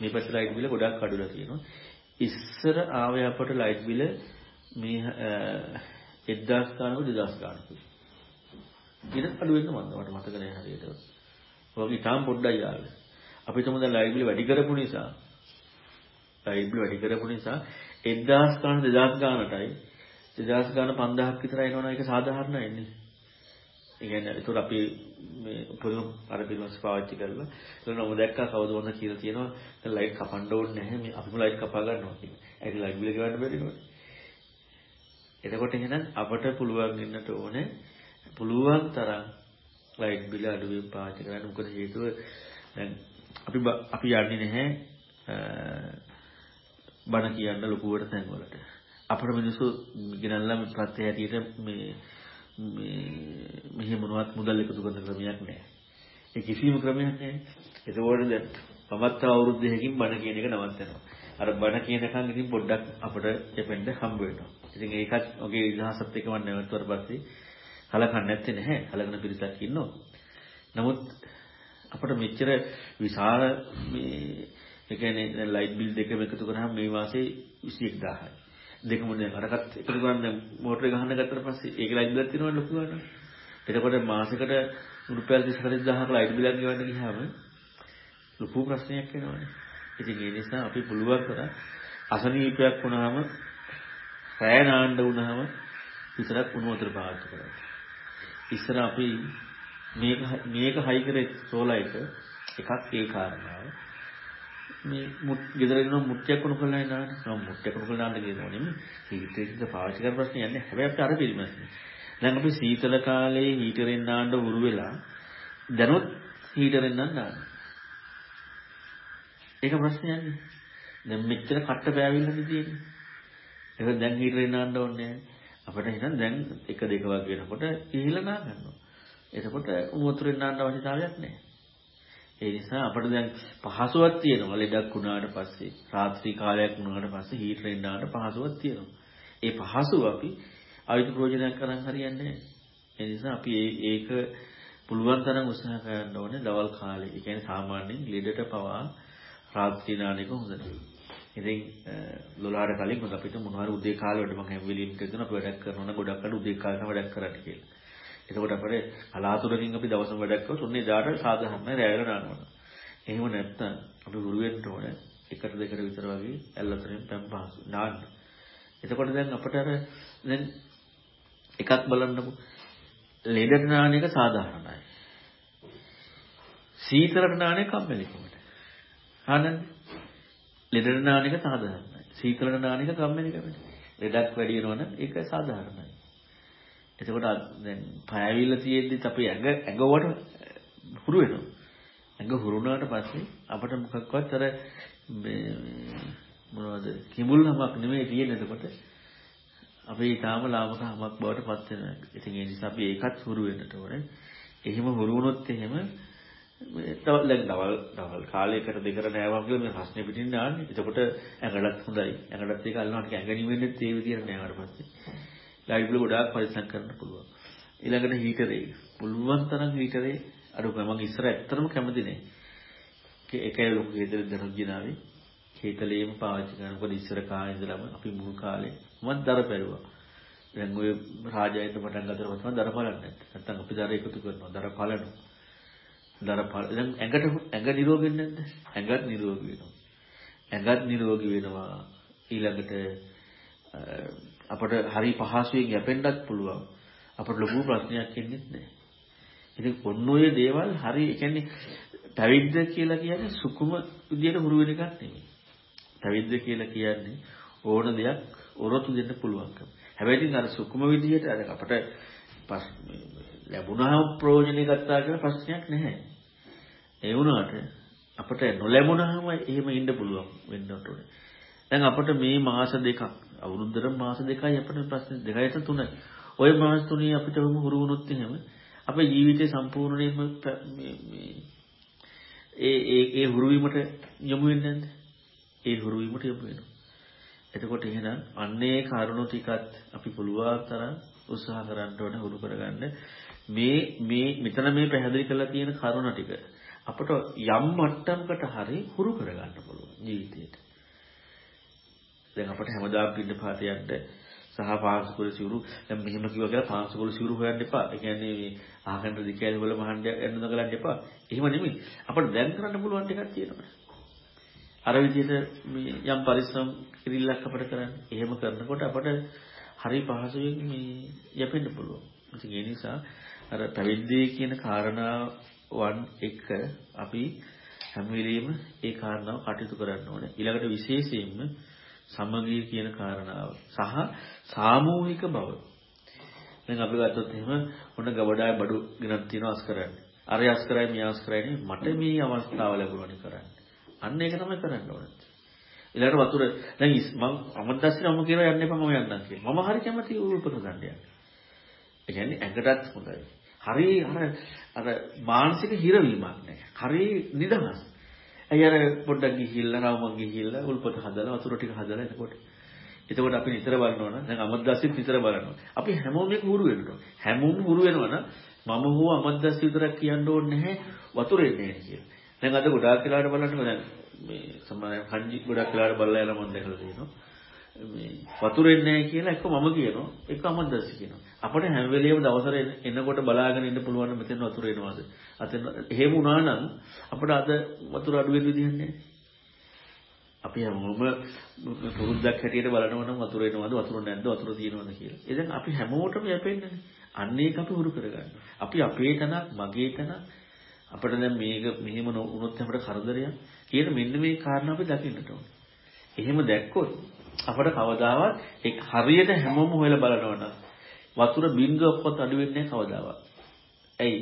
මේ පැත්තට ලයිට් බිල ගොඩක් අඩුලා තියෙනවා. ඉස්සර ආවේ අපට ලයිට් බිල මේ 1000 ගානක 2000 ගානක. ඊට අඩු වෙන්න මන්ද මට මතක නෑ හරියට. ඔයගේ තාම පොඩ්ඩයි ආවේ. අපි තමයි දැන් ලයිට් බිල වැඩි කරපු නිසා ලයිට් බිල වැඩි කරපු නිසා 1000 ගාන 2000 ගානටයි 2000 ගාන 5000ක් විතර එනවනම් ඒක සාධාරණයි නේ. ඒ කියන්නේ ඒතර අපි මේ පොදු අර පිළිවෙස් පාවිච්චි කරලා එතන ඔබ දැක්කා කවුද වොන්න කියලා තියෙනවා දැන් ලයිට් කපන්න ඕනේ නැහැ මේ අපිම ලයිට් කපා ගන්නවා කියන්නේ. ඒක ලයිට් බිල ගෙවන්න බැරි නෝනේ. එතකොට එහෙනම් අපට පුළුවන් ඉන්නට ඕනේ පුළුවන් තරම් ලයිට් බිල අඩුවෙන් පාවිච්චි කරන්න. මොකද හේතුව දැන් අපි අපි යන්නේ නැහැ බණ කියන්න ලොකුවට තැන්වලට. අපේ මිනිස්සු ගෙනල්ලා මේ ප්‍රත්‍ය හැටියට මේ මේ මෙහි මොනවත් මුදල් එකතු කරන ක්‍රමයක් නැහැ. ඒ කිසිම ක්‍රමයක් නැහැ. ඒකෝට දැන් මමත් අවුරුදු දෙකකින් බණ කියන එක නවත්තනවා. අර බණ කියනකන් ඉතින් පොඩ්ඩක් අපිට දෙපෙන්න හම්බ වෙනවා. ඉතින් ඒකත් ඔගේ ඉතිහාසත් එක්ක මම නැවතුවට පස්සේ කලකන්නේ නැත්තේ නැහැ. කලකන පිරිසක් ඉන්නවා. නමුත් අපිට මෙච්චර විශාල මේ ඒ කියන්නේ දැන් ලයිට් බිල් දෙකම එකතු කරාම මේ මාසේ 21000යි. දෙකම දැන් අරකට එකතු කරන් දැන් මෝටරේ ගහන්න ගත්තට පස්සේ ඒක ලයිට් බිලක් තියෙනවනේ ලොකු ගන්න. එතකොට මාසෙකට රුපියල් 34000ක ලයිට් බිලක් ගෙවන්න ගියාම ලොකු ප්‍රශ්නයක් වෙනවනේ. ඉතින් ඒ නිසා අපි පුළුවන් තරම් අසනීපයක් වුණාම රැය නාන්න වුණාම විතරක් උණු වතුර පාවිච්චි කරන්න. ඉස්සර අපි මේක මේක හයි කරේ සෝලා එක එකක් ඒ කාරණාව. මේ මුත් ගෙදර ගෙන මුට්ටියක් උණු කරලා නාන්න. මම මුට්ටියක් උණු කරලා නාන්න කියනවා නෙමෙයි. හීටර් එක පාවිච්චි කරන ප්‍රශ්නේ යන්නේ. හැබැයි අපිට අර පිළිමස්නේ. දැන් අපි සීතල කාලේ හීටරෙන් නාන්න උරු වෙලා දැනොත් හීටරෙන් නාන්න. ඒක ප්‍රශ්නයක් නේ. දැන් මෙච්චර කට්ට පෑවිල්ලද තියෙන්නේ. ඒක දැන් හීටරෙන් නාන්න ඕනේ අපිට හිතන්න දැන් එක දෙක වගේ වෙනකොට ඉහිලා නා ගන්නවා. එතකොට උමුතුරෙන් නාන්න අවශ්‍යතාවයක් නැහැ. ඒ නිසා අපිට දැන් පහසුවක් තියෙනවා ලෙඩක් වුණාට පස්සේ රාත්‍රී කාලයක් වුණාට පස්සේ හීටරෙන් නාන්න පහසුවක් තියෙනවා. ඒ පහසුව අපි ආයුධ ප්‍රයෝජනයක් කරන් හරියන්නේ ඒ නිසා අපි ඒක පුළුවන් තරම් උත්සාහ කරන්න ඕනේ දවල් කාලේ. ඒ කියන්නේ සාමාන්‍යයෙන් ලෙඩට පවා රාත්‍රී නානක හොඳට. ඉතින් 12ට කලින් මොකද අපිට මොනවාරි උදේ කාලේ වැඩ මම හැම වෙලෙම කියනවා අපි වැඩක් කරනවා නම් ගොඩක් අඩ උදේ කාලේ තමයි වැඩක් කරන්න කියලා. එතකොට අපිට කලාතුරකින් අපි දවසම වැඩක් කරොත් උන්නේ දාට සාධාරණයි රැයල නානවා. එහෙම නැත්නම් අපි හුරු වෙන්න ඕනේ එකට දෙකට විතර වගේ ඇල්ලතරින් පැම් පහසු නාන්න. එතකොට දැන් අපිට අර දැන් එකක් බලන්නකො ලෙඩට නාන එක සාධාරණයි. සීතලට නාන එක කම්මැලිකමට. හරිද? ලෙඩට නාන එක සාධාරණයි. සීතලට නාන එක කම්මැලිකමට. ලෙඩක් වැඩි වෙනවනම් ඒක සාධාරණයි. එතකොට දැන් පයවිල්ල තියෙද්දිත් අපි ඇඟ ඇඟවට හුරු වෙනවා. ඇඟ හුරුනාට පස්සේ අපිට මොකක්වත් අර මොනවද කිඹුල්නමක් නෙමෙයි තියෙන්නේ එතකොට අපි ඊටාම ලාමක හමක් බවට පත් වෙනවා. ඉතින් ඒ නිසා අපි ඒකත් හුරු වෙන්නට ඕනේ. එහෙම හුරු වුණොත් එහෙම මේ තව දැන් දවල් දවල් කාලයකට දෙකට නෑවම් කියලා මේ රස්නේ පිටින් දාන්නේ. එතකොට ඇඟලත් හොඳයි. ඇඟලත් ඒක අල්ලනකොට ඇඟ නිවෙන්නේ ඒ විදිහට නෑවට පස්සේ. ලයිට් වල ගොඩාක් පරිස්සම් කරන්න පුළුවන්. ඊළඟට හීටරේ. පුළුවන් තරම් හීටරේ අඩු කරා. මම ඉස්සර ඇත්තටම කැමති නෑ. ඒකයි ලොකු හේතර දරක් ගෙනාවේ. හේතලේම පාවිච්චි කරනකොට ඉස්සර කාලේ ඉඳලම අපි මුල් කාලේ මම දර පැරුවා. දැන් ඔය රාජායත පටන් ගත්තට පස්සේ දර බලන්නේ නැත්තම් අපි දර එකතු කරනවා දර පලනවා. දර පල දැන් ඇඟට ඇඟ නිරෝගී නැද්ද? ඇඟත් නිරෝගී වෙනවා. ඇඟත් නිරෝගී වෙනවා. ඊළඟට අපට හරි පහසුවෙන් යැපෙන්නත් පුළුවන්. අපට ලොකු ප්‍රශ්නයක් එන්නේ නැහැ. ඉතින් ඔන්න ඔය දේවල් හරි ඒ කියන්නේ පැවිද්ද කියලා කියන්නේ සුකුම විදියට හුරු වෙන එකක් නෙමෙයි. පැවිද්ද කියලා කියන්නේ ඕන දෙයක් ඔරොත්තු දෙන්න පුළුවන්කම. හැබැයි ඉතින් අර සුකුම විදියට අර අපට ලැබුණාම ප්‍රයෝජනෙ ගත්තා කියලා ප්‍රශ්නයක් නැහැ. ඒ වුණාට අපට නොලැබුණාම එහෙම ඉන්න පුළුවන් වෙන්න ඕනේ. දැන් අපට මේ මාස දෙකක් අවුරුද්දට මාස දෙකයි අපිට ප්‍රශ්න දෙකයි තුනයි. ওই මාස තුනේ අපිට වුම හුරු වුණොත් එහෙම අපේ ජීවිතේ සම්පූර්ණයෙන්ම මේ මේ ඒ ඒ ඒ හුරු වීමට යොමු වෙන්නේ නැද්ද? ඒ හුරු වීමට යොමු වෙනවා. එතකොට එහෙනම් අන්නේ කරුණු ටිකත් අපි පුළුවන් තරම් උත්සාහ කරන්න ඕනේ හුරු කරගන්න. මේ මේ මෙතන මේ පැහැදිලි කරලා තියෙන කරුණ ටික අපට යම් මට්ටමකට හරි හුරු කරගන්න පුළුවන් ජීවිතේට. දැන් අපට හැමදාම පින්න පාත යන්න සහ පාංශුකුල සිවුරු දැන් මෙහෙම කිව්වා කියලා පාංශුකුල සිවුරු හොයන්න එපා. ඒ කියන්නේ මේ ආහකන්ද දිකැලි වල මහන්න යන්න නගලන්න එපා. එහෙම නෙමෙයි. අපිට දැන් කරන්න පුළුවන් ටිකක් තියෙනවා. අර විදිහට මේ යම් පරිස්සම් කිරිල්ලක් අපිට කරන්න. එහෙම කරනකොට අපිට හරි පහසුවෙන් මේ යැපෙන්න පුළුවන්. ඉතින් ඒ නිසා අර පැවිද්දේ කියන කාරණාවන් එක අපි හැම වෙලෙම ඒ කාරණාව කටයුතු කරන්න ඕනේ. ඊළඟට විශේෂයෙන්ම සමගිය කියන කාරණාව සහ සාමූහික බව. දැන් අපි ගත්තොත් එහෙම ඔන්න ගවඩාය බඩු ගෙනත් තියෙනවා අස් කරන්නේ. අර අස් කරයි මේ අස් කරයි මට මේ අවස්ථාව ලැබුණානේ කරන්නේ. අන්න ඒක තමයි කරන්න ඕනේ. ඊළඟට වතුර දැන් මම අමද්දස්සේ මම කියනවා යන්න එපා මම යන්නම් කියලා. මම හරි කැමති උල්පත ගන්න යන්න. ඒ කියන්නේ ඇඟටත් හොඳයි. හරි අර අර මානසික හිරවීමක් නැහැ. හරි නිදහස්. අය අර පොඩ්ඩක් ගිහිල්ලා රවුමක් ගිහිල්ලා උල්පත හදලා වතුර ටික හදලා එතකොට එතකොට අපි නිතර බලනවා නම් දැන් අමද්දාසිත් නිතර බලනවා. අපි හැමෝම මේක හුරු වෙනවා. හැමෝම හුරු වෙනවා නම් මම හෝ අමද්දාස් විතරක් කියන්න ඕනේ නැහැ වතුරේ නැහැ කියලා. දැන් අද ගොඩාක් වෙලාවට බලන්නකො දැන් මේ සම්මාන කංජි ගොඩක් වෙලාවට බලලා යලා මම දැකලා තියෙනවා. මේ වතුරෙන් නැහැ කියලා එක මම කියනවා එක අමද්දාස් කියනවා. අපිට හැම වෙලෙම දවසට එනකොට බලාගෙන ඉන්න පුළුවන් මෙතන වතුර එනවාද? අතන එහෙම වුණා නම් අපිට අද වතුර අඩු වෙන්න විදිහක් නැහැ. අපි හැමෝම පුරුද්දක් හැටියට බලනවා නම් වතුර එනවද වතුර නැද්ද වතුර තියෙනවද කියලා. ඒ දැන් අපි හැමෝටම යැපෙන්නේ. අන්න ඒක අපි හුරු කරගන්න. අපි අපේ තනක් මගේ තනක් අපිට දැන් මේක මෙහෙම වුණොත් අපිට කරදරයක් කියන මෙන්න මේ කාරණා අපි දකින්නට ඕනේ. එහෙම දැක්කොත් අපිට කවදාවත් ඒ හරියට හැමෝම හොයලා බලනවා නම් වතුර බින්දුවක්වත් අඩු වෙන්නේ නැහැ කවදාවත්. ඇයි?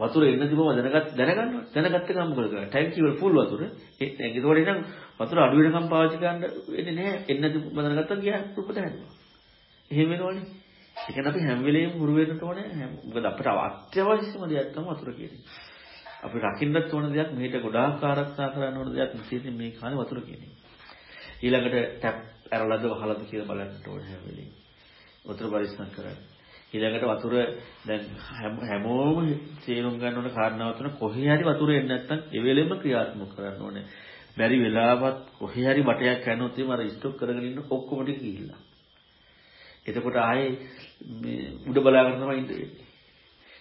වතුර එන්න තිබම දැනගත් දැනගන්නවා. දැනගත්ත ගමන් මොකද කරන්නේ? ටැංකිය වල ෆුල් වතුර. ඒකට එනම් වතුර අඩු වෙනකම් පාවිච්චි කරන්න වෙන්නේ නැහැ. එන්න තිබම දැනගත්තා ගියා රුප්ප දැනනවා. එහෙම වෙනවනේ. ඒ කියන්නේ අපි හැම වෙලෙම හුරු වෙන්න ඕනේ. මොකද අපිට අත්‍යවශ්‍යම දෙයක් තමයි වතුර කියන්නේ. අපි රකින්නත් ඕන දෙයක් මෙහෙට ගොඩාක් ආරක්ෂා කරන්න ඕන දෙයක් විශේෂයෙන් මේ කාලේ වතුර කියන්නේ. ඊළඟට ටැප් ඇරලාද වහලාද කියලා බලන්න ඕනේ හැම වෙලෙම. වතුර පරිස්සම් කරන්න. ඊළඟට වතුර දැන් හැමෝම තේරුම් ගන්න ඕන කාරණාව තුන කොහේ හරි වතුර එන්නේ නැත්නම් ඒ වෙලෙම ක්‍රියාත්මක කරන්න ඕනේ. බැරි වෙලාවත් කොහේ හරි බටයක් කනොත් එimhe අර ස්ටොක් කරගෙන ඉන්න ඔක්කොම ටික ගිහිල්ලා. එතකොට ආයේ මේ උඩ බලාගෙන තමයි ඉන්නේ.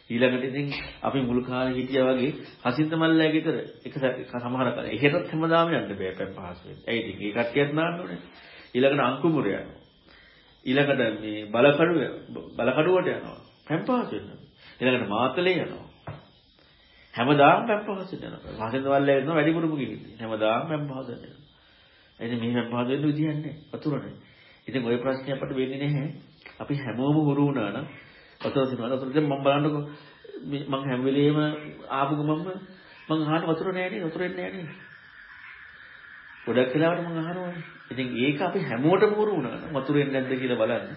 ඊළඟට ඉතින් අපි මුල් කාලේ හිටියා වගේ හසින්ත මල්ලයා ගෙදර එක සමහර කාලේ එහෙටත් හැමදාම යන්න බෑ පැන් පහස් වෙන්න. ඇයි ඉතින් ඒ කට්ටියත් නාන්න ඕනේ. ඊළඟට අංකුමුරය යනවා. ඊළඟට මේ බලකඩුව බලකඩුවට යනවා. පැම්පහස වෙනවා. ඊළඟට මාතලේ යනවා. හැමදාම පැම්පහස යනවා. වාසෙන්ද වල්ලේ යනවා වැඩිපුරම ගිහින්. හැමදාම පැම්පහස යනවා. එදින මේ පැම්පහස වෙන්න විදියක් නැහැ. වතුරනේ. ඉතින් ওই ප්‍රශ්නේ අපිට වෙන්නේ නැහැ. අපි හැමෝම හුරු වුණා නම් වතුර දිනවල වතුර දැන් මම බලන්නකෝ මම හැම වෙලෙම ආපු ගමන්ම මං අහන වතුර නෑ නේද? වතුර එන්නේ නෑ නේද? ගොඩක් වෙලාවට මම අහනවානේ. ඉතින් ඒක අපි හැමෝටම උරු වුණා නම් වතුරෙන් නැද්ද කියලා බලන්න.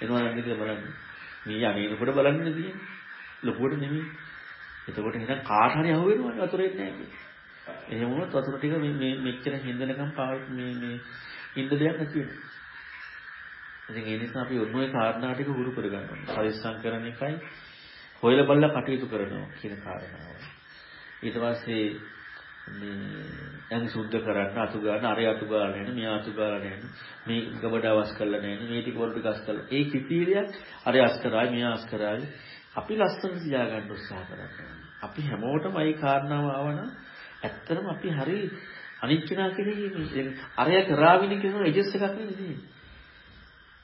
එනවා නැද්ද කියලා බලන්න. මේ අනේනකොට බලන්න තියෙන්නේ. ලොකුවට නෙමෙයි. එතකොට එහෙනම් කාට හරි අහු වෙනවනේ වතුරෙන් නැහැ එහෙම වුණොත් වතුර ටික මේ මේ මෙච්චර හින්දනකම් පාවිච්චි මේ මේ ඉන්න දෙයක් නැති වෙනවා. ඉතින් ඒ නිසා අපි ඔන්නෝයි කාරණා ටික හුරු කරගන්න ඕනේ. පරිස්සම් කරන එකයි හොයලා බලලා කටයුතු කරනවා කියන කාරණාව. ඊට පස්සේ මේ ඇඟ සුද්ධ කරන්න අතු ගන්න අර අතු ගාලා යන මෙයා අතු ගාලා යන මේ ගබඩ අවස් කරලා නැහැ මේ ටික වලට ගස් කරලා. ඒ කිපීරියක් අර අස් කරායි මෙයා අස් කරායි. අපි ලස්සන තියාගන්න උත්සාහ කරන්න. අපි හැමෝටම මේ කාරණාව ආවනම් ඇත්තටම අපි හරි අනිච්චනා කෙරෙහි අරය කරාවින කියන එජස් එකක් නෙවෙයි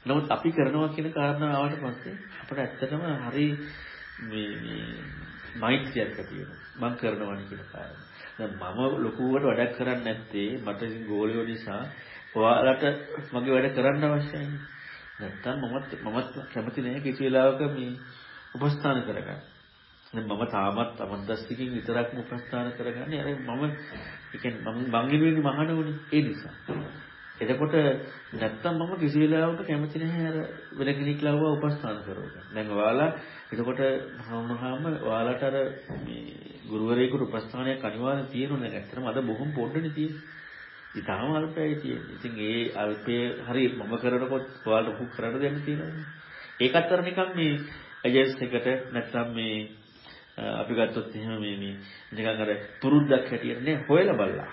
නමුත් අපි කරනවා කියන කාරණාව ආවට පස්සේ අපිට ඇත්තටම හරි මේ මේ මෛත්‍රියක් ඇති වෙනවා මම කරනවා කියන කාරණා දැන් මම ලොකුවට වැඩක් කරන්නේ නැත්තේ මට ඉතින් ගෝලියෝ නිසා ඔයාලට මගේ වැඩ කරන්න අවශ්‍යයි. නැත්තම් මමත් මමත් කැමති නෑ කිසි වෙලාවක මේ උපස්ථාන කරගන්න. දැන් මම තාමත් අමද්දස්තිකින් විතරක්ම උපස්ථාන කරගන්නේ අර මම ඒ කියන්නේ මම මං ඉන්නේ මහණවනේ ඒ නිසා. එතකොට නැත්තම් මම කිසි වෙලාවක කැමති නැහැ අර වෙන කෙනෙක් ලව්වා උපස්ථාන කරවන්න. දැන් ඔයාලා එතකොට මහාම ඔයාලට අර මේ ගුරුවරයෙකුට උපස්ථානයක් අනිවාර්යෙන් තියෙනවා නේද? ඇත්තටම අද බොහොම පොඩ්ඩනේ තියෙන්නේ. ඉතාලම අල්පයි තියෙන්නේ. ඉතින් ඒ අල්පේ හරි මම කරනකොට ඔයාලට උපු කරන්න දෙන්න තියෙනවා. ඒකත් අර නිකන් මේ ඇජන්ස් එකට නැත්තම් මේ අපි ගත්තොත් එහෙම මේ මේ නිකන් අර පුරුද්දක් හැටියට නේ හොයලා බලලා.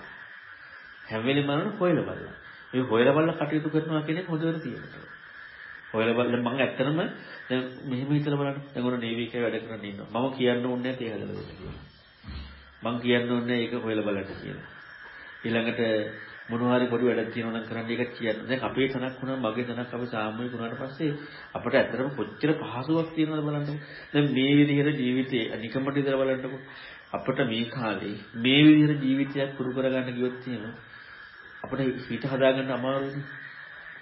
හැම වෙලෙම මම හොයලා බලලා. මේ හොයලා බලලා කටයුතු කරනවා කියන එක හොඳට තියෙනවා. හොයලා බලලා මම ඇත්තටම දැන් මෙහෙම හිතලා බලන්න. දැන් උන නේවි එකේ වැඩ කරන්න ඉන්නවා. මම කියන්න ඕනේ නැහැ තේ හදලා දෙන්න කියලා. මං කියන්න ඕනේ ඒක හොයලා බලන්න කියලා. ඊළඟට මොනවා හරි පොඩි වැඩක් තියෙනවා නම් කරන්න ඒක කියන්න. දැන් අපේ තනක් වුණා මගේ තනක් අපි සාමූහික වුණාට පස්සේ අපිට ඇත්තටම කොච්චර පහසුවක් තියෙනවද බලන්නකො. දැන් මේ විදිහට ජීවිතේ අනිකමට ඉඳලා බලන්නකො. අපිට මේ කාලේ මේ විදිහට ජීවිතයක් පුරු කරගන්න ගියොත් එහෙම අපිට හිත හදාගන්න අමාරුයි.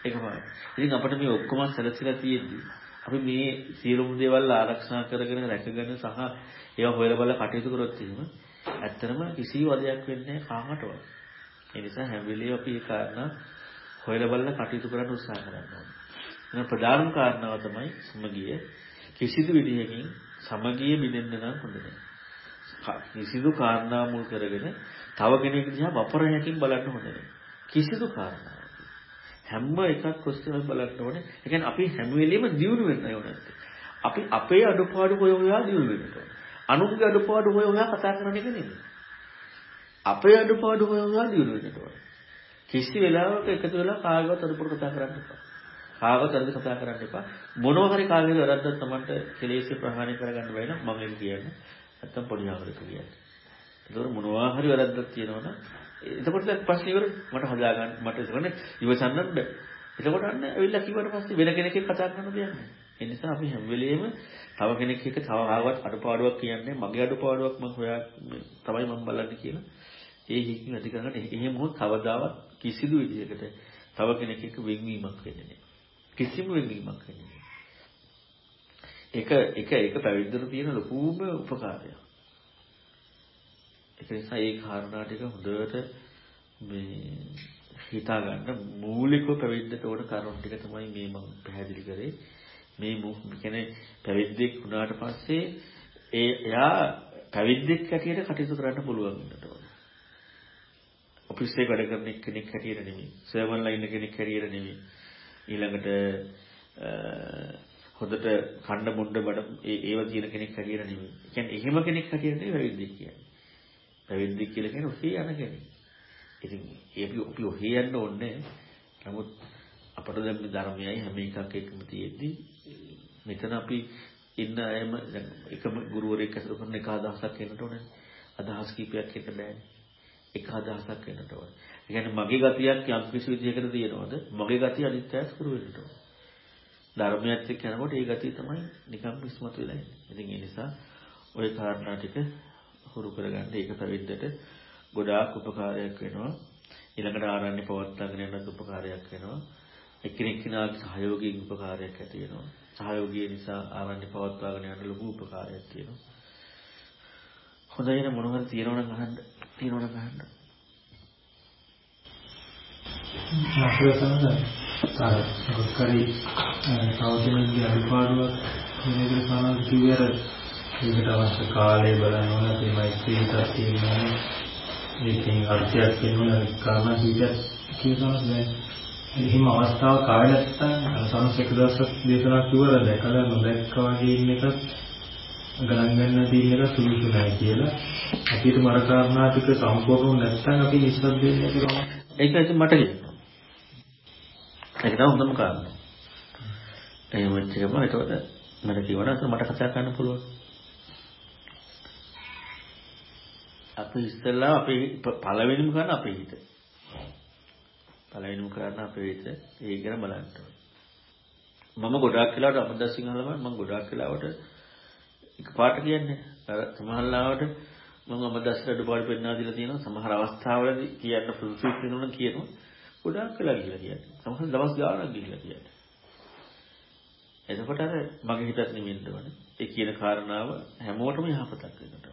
ඒකමයි. ඉතින් අපිට මේ ඔක්කොම සැලසিলা තියෙද්දි අපි මේ සියලුම දේවල් ආරක්ෂා කරගෙන රැකගෙන සහ ඒවා හොයලා බලලා කටයුතු කරොත් එහෙම ඇත්තටම කිසි වදයක් වෙන්නේ කාමටවත්. ඒ නිසා හැම වෙලේම අපි ඒ කාරණා හොයලා බලලා කටයුතු කරන්න උත්සාහ කරන්න ඕනේ. ප්‍රධානම කාරණාව තමයි සමගිය. කිසිදු විදිහකින් සමගිය බිඳෙන්න නම් හොඳ නැහැ. කිසිදු කාරණා මුල් කරගෙන තව කෙනෙක් දිහා වපර හැකින් බලන්න හොඳ නැහැ. කිසිදු කාරණාවක්. හැම එකක් ඔස්සේම බලන්න ඕනේ. ඒ කියන්නේ අපි හැම වෙලෙම දියුණු වෙන්න ඕනේ. අපි අපේ අඩුපාඩු හොය හොයා දියුණු වෙන්න ඕනේ. අනුන්ගේ අඩුපාඩු හොය හොයා කතා කරන එක නෙමෙයි. අපේ අඩුපාඩු හොය හොයා දියුණු වෙන්න ඕනේ. කිසි වෙලාවක එකතු වෙලා කාගවත් අඩුපාඩු කතා කරන්න එපා. කාගවත් අඩු කතා කරන්න එපා. මොනවා හරි කාගේ වැරද්දක් Tamanට කෙලෙස් ප්‍රහාණය කරගන්න බැහැ නම් මම ඒක කියන්නේ. නැත්තම් පොඩි ආවරක කියන්නේ. ඒතකොට මොනවා හරි වැරද්දක් තියෙනවනම් එතකොට දැන් ප්‍රශ්න ඉවර මට හදාගන්න මට ඒකනේ ඉවසන්නත් බෑ. එතකොට අන්න ඇවිල්ලා කිව්වට පස්සේ වෙන කෙනෙක් එක්ක කතා කරන්න දෙයක් නෑ. ඒ නිසා අපි හැම වෙලෙම තව කෙනෙක් එක්ක තව ආවත් අඩපාඩුවක් කියන්නේ මගේ අඩපාඩුවක් මම හොයා තමයි මම බලන්නේ කියලා. ඒ හිකින් ඇති කරගන්න එහෙම හොත් කවදාවත් කිසිදු විදිහකට තව කෙනෙක් එක්ක වෙන්වීමක් වෙන්නේ නෑ. කිසිම වෙන්වීමක් වෙන්නේ නෑ. එක එක එක පැවිද්දට තියෙන ලොකුම උපකාරයක්. ඒක නිසා ඒ කාරණා ටික හොඳට මේ හිතා ගන්න මූලිකව පැවිද්දට ඕන කරුණු ටික තමයි මේ මම පැහැදිලි කරේ. මේ කියන්නේ පැවිද්දෙක් වුණාට පස්සේ ඒ එයා පැවිද්දෙක් හැටියට කටයුතු කරන්න පුළුවන් වෙනට ඕන. ඔෆිස් එකේ වැඩ කරන කෙනෙක් හැටියට නෙමෙයි. සර්වර්ලා ඉන්න කෙනෙක් හැටියට නෙමෙයි. ඊළඟට හොඳට කණ්ඩ මුණ්ඩ බඩ ඒව තියෙන කෙනෙක් හැටියට නෙමෙයි. කියන්නේ එහෙම කෙනෙක් හැටියට නෙමෙයි පැවිද්දෙක් කියන්නේ. පැවිද්දෙක් කියලා කියන්නේ ඔහේ යන කෙනෙක්. ඉතින් අපි අපි ඔහේ යන්න ඕනේ. නමුත් අපට දැන් මේ ධර්මයයි හැම එකක් එක්කම තියෙද්දි මෙතන අපි ඉන්න අයම දැන් එකම ගුරුවරයෙක් ඇසුරු කරන එක අදහසක් එන්නට ඕනේ. අදහස් කීපයක් එන්න බෑනේ. එක අදහසක් එන්නට ඕනේ. ඒ කියන්නේ මගේ ගතියක් යම් කිසි විදිහකට තියෙනවද? මගේ ගතිය අනිත් අයත් කරු වෙන්නට ඕනේ. ධර්මයත් එක්ක යනකොට ඒ ගතිය තමයි නිකම් ඉස්මතු වෙලා ඉන්නේ. ඉතින් ඒ නිසා ওই කාරණා ටික හුරු කරගන්න ඒක පැවිද්දට ගොඩාක් උපකාරයක් වෙනවා. ඊළඟට ආරණ්‍ය පවත්වාගෙන යනත් උපකාරයක් වෙනවා. එකිනෙක කෙනාගේ සහයෝගයෙන් උපකාරයක් ඇති වෙනවා. සහයෝගය නිසා ආරණ්‍ය පවත්වාගෙන යන ලොකු උපකාරයක් තියෙනවා. හොඳයි නේ මොන හරි තියෙනවනම් අහන්න. තියෙනවනම් අහන්න. මාතෘකාව තමයි අර කොකරි තවදෙනගේ අනිපාඩුවක් වෙන එක සාමාන්‍ය කිව්වර ඒකට අවශ්‍ය කාලය බලන්න ඕන අපේ මෛත්‍රී හිතක් තියෙනවා ඒකෙන් අර්ථයක් වෙනවා කාරණා කීපයක් කියනවා දැන් එහෙම අවස්ථාවක් ආව නැත්නම් සමස් එක දවසක් දේශනා කිව්වර දැකලා නොදැක්කා වගේ ඉන්න එකත් ගණන් ගන්න තියෙන එක සුළුසු නැහැ කියලා. අපිට මර කාරණා ටික සම්පූර්ණ නැත්නම් අපි නිස්සද්ද වෙන්නේ කියලා ඒක ඉතින් මට කියනවා ඒක තමයි හොඳම කාරණා. එහෙම වෙච්ච එකම. එතකොට මට කියවන මට කතා කරන්න පුළුවන්. අපි ඉස්සෙල්ලා අපේ පළවෙනිම කරන අපේ හිත. පළවෙනිම කරන අපේ හිත ඒ ගැන බලන්න මම ගොඩාක් වෙලාවට අමදා සිංහලම මම ගොඩාක් වෙලාවට එකපාරට කියන්නේ. අර සමහරලාවට මම අමදාස්ට අඩුපාඩු පෙන්වා දීලා තියෙනවා. සමහර අවස්ථාවලදී කියන්න සුදුසු වෙනවා කියනවා. ගොඩාක් වෙලා ගිහලා කියන්නේ. සමහර දවස් ගානක් ගිහලා කියන්නේ. එතකොට අර මගේ හිතත් නිමින්න ඕනේ. ඒ කියන කාරණාව හැමෝටම යහපතක්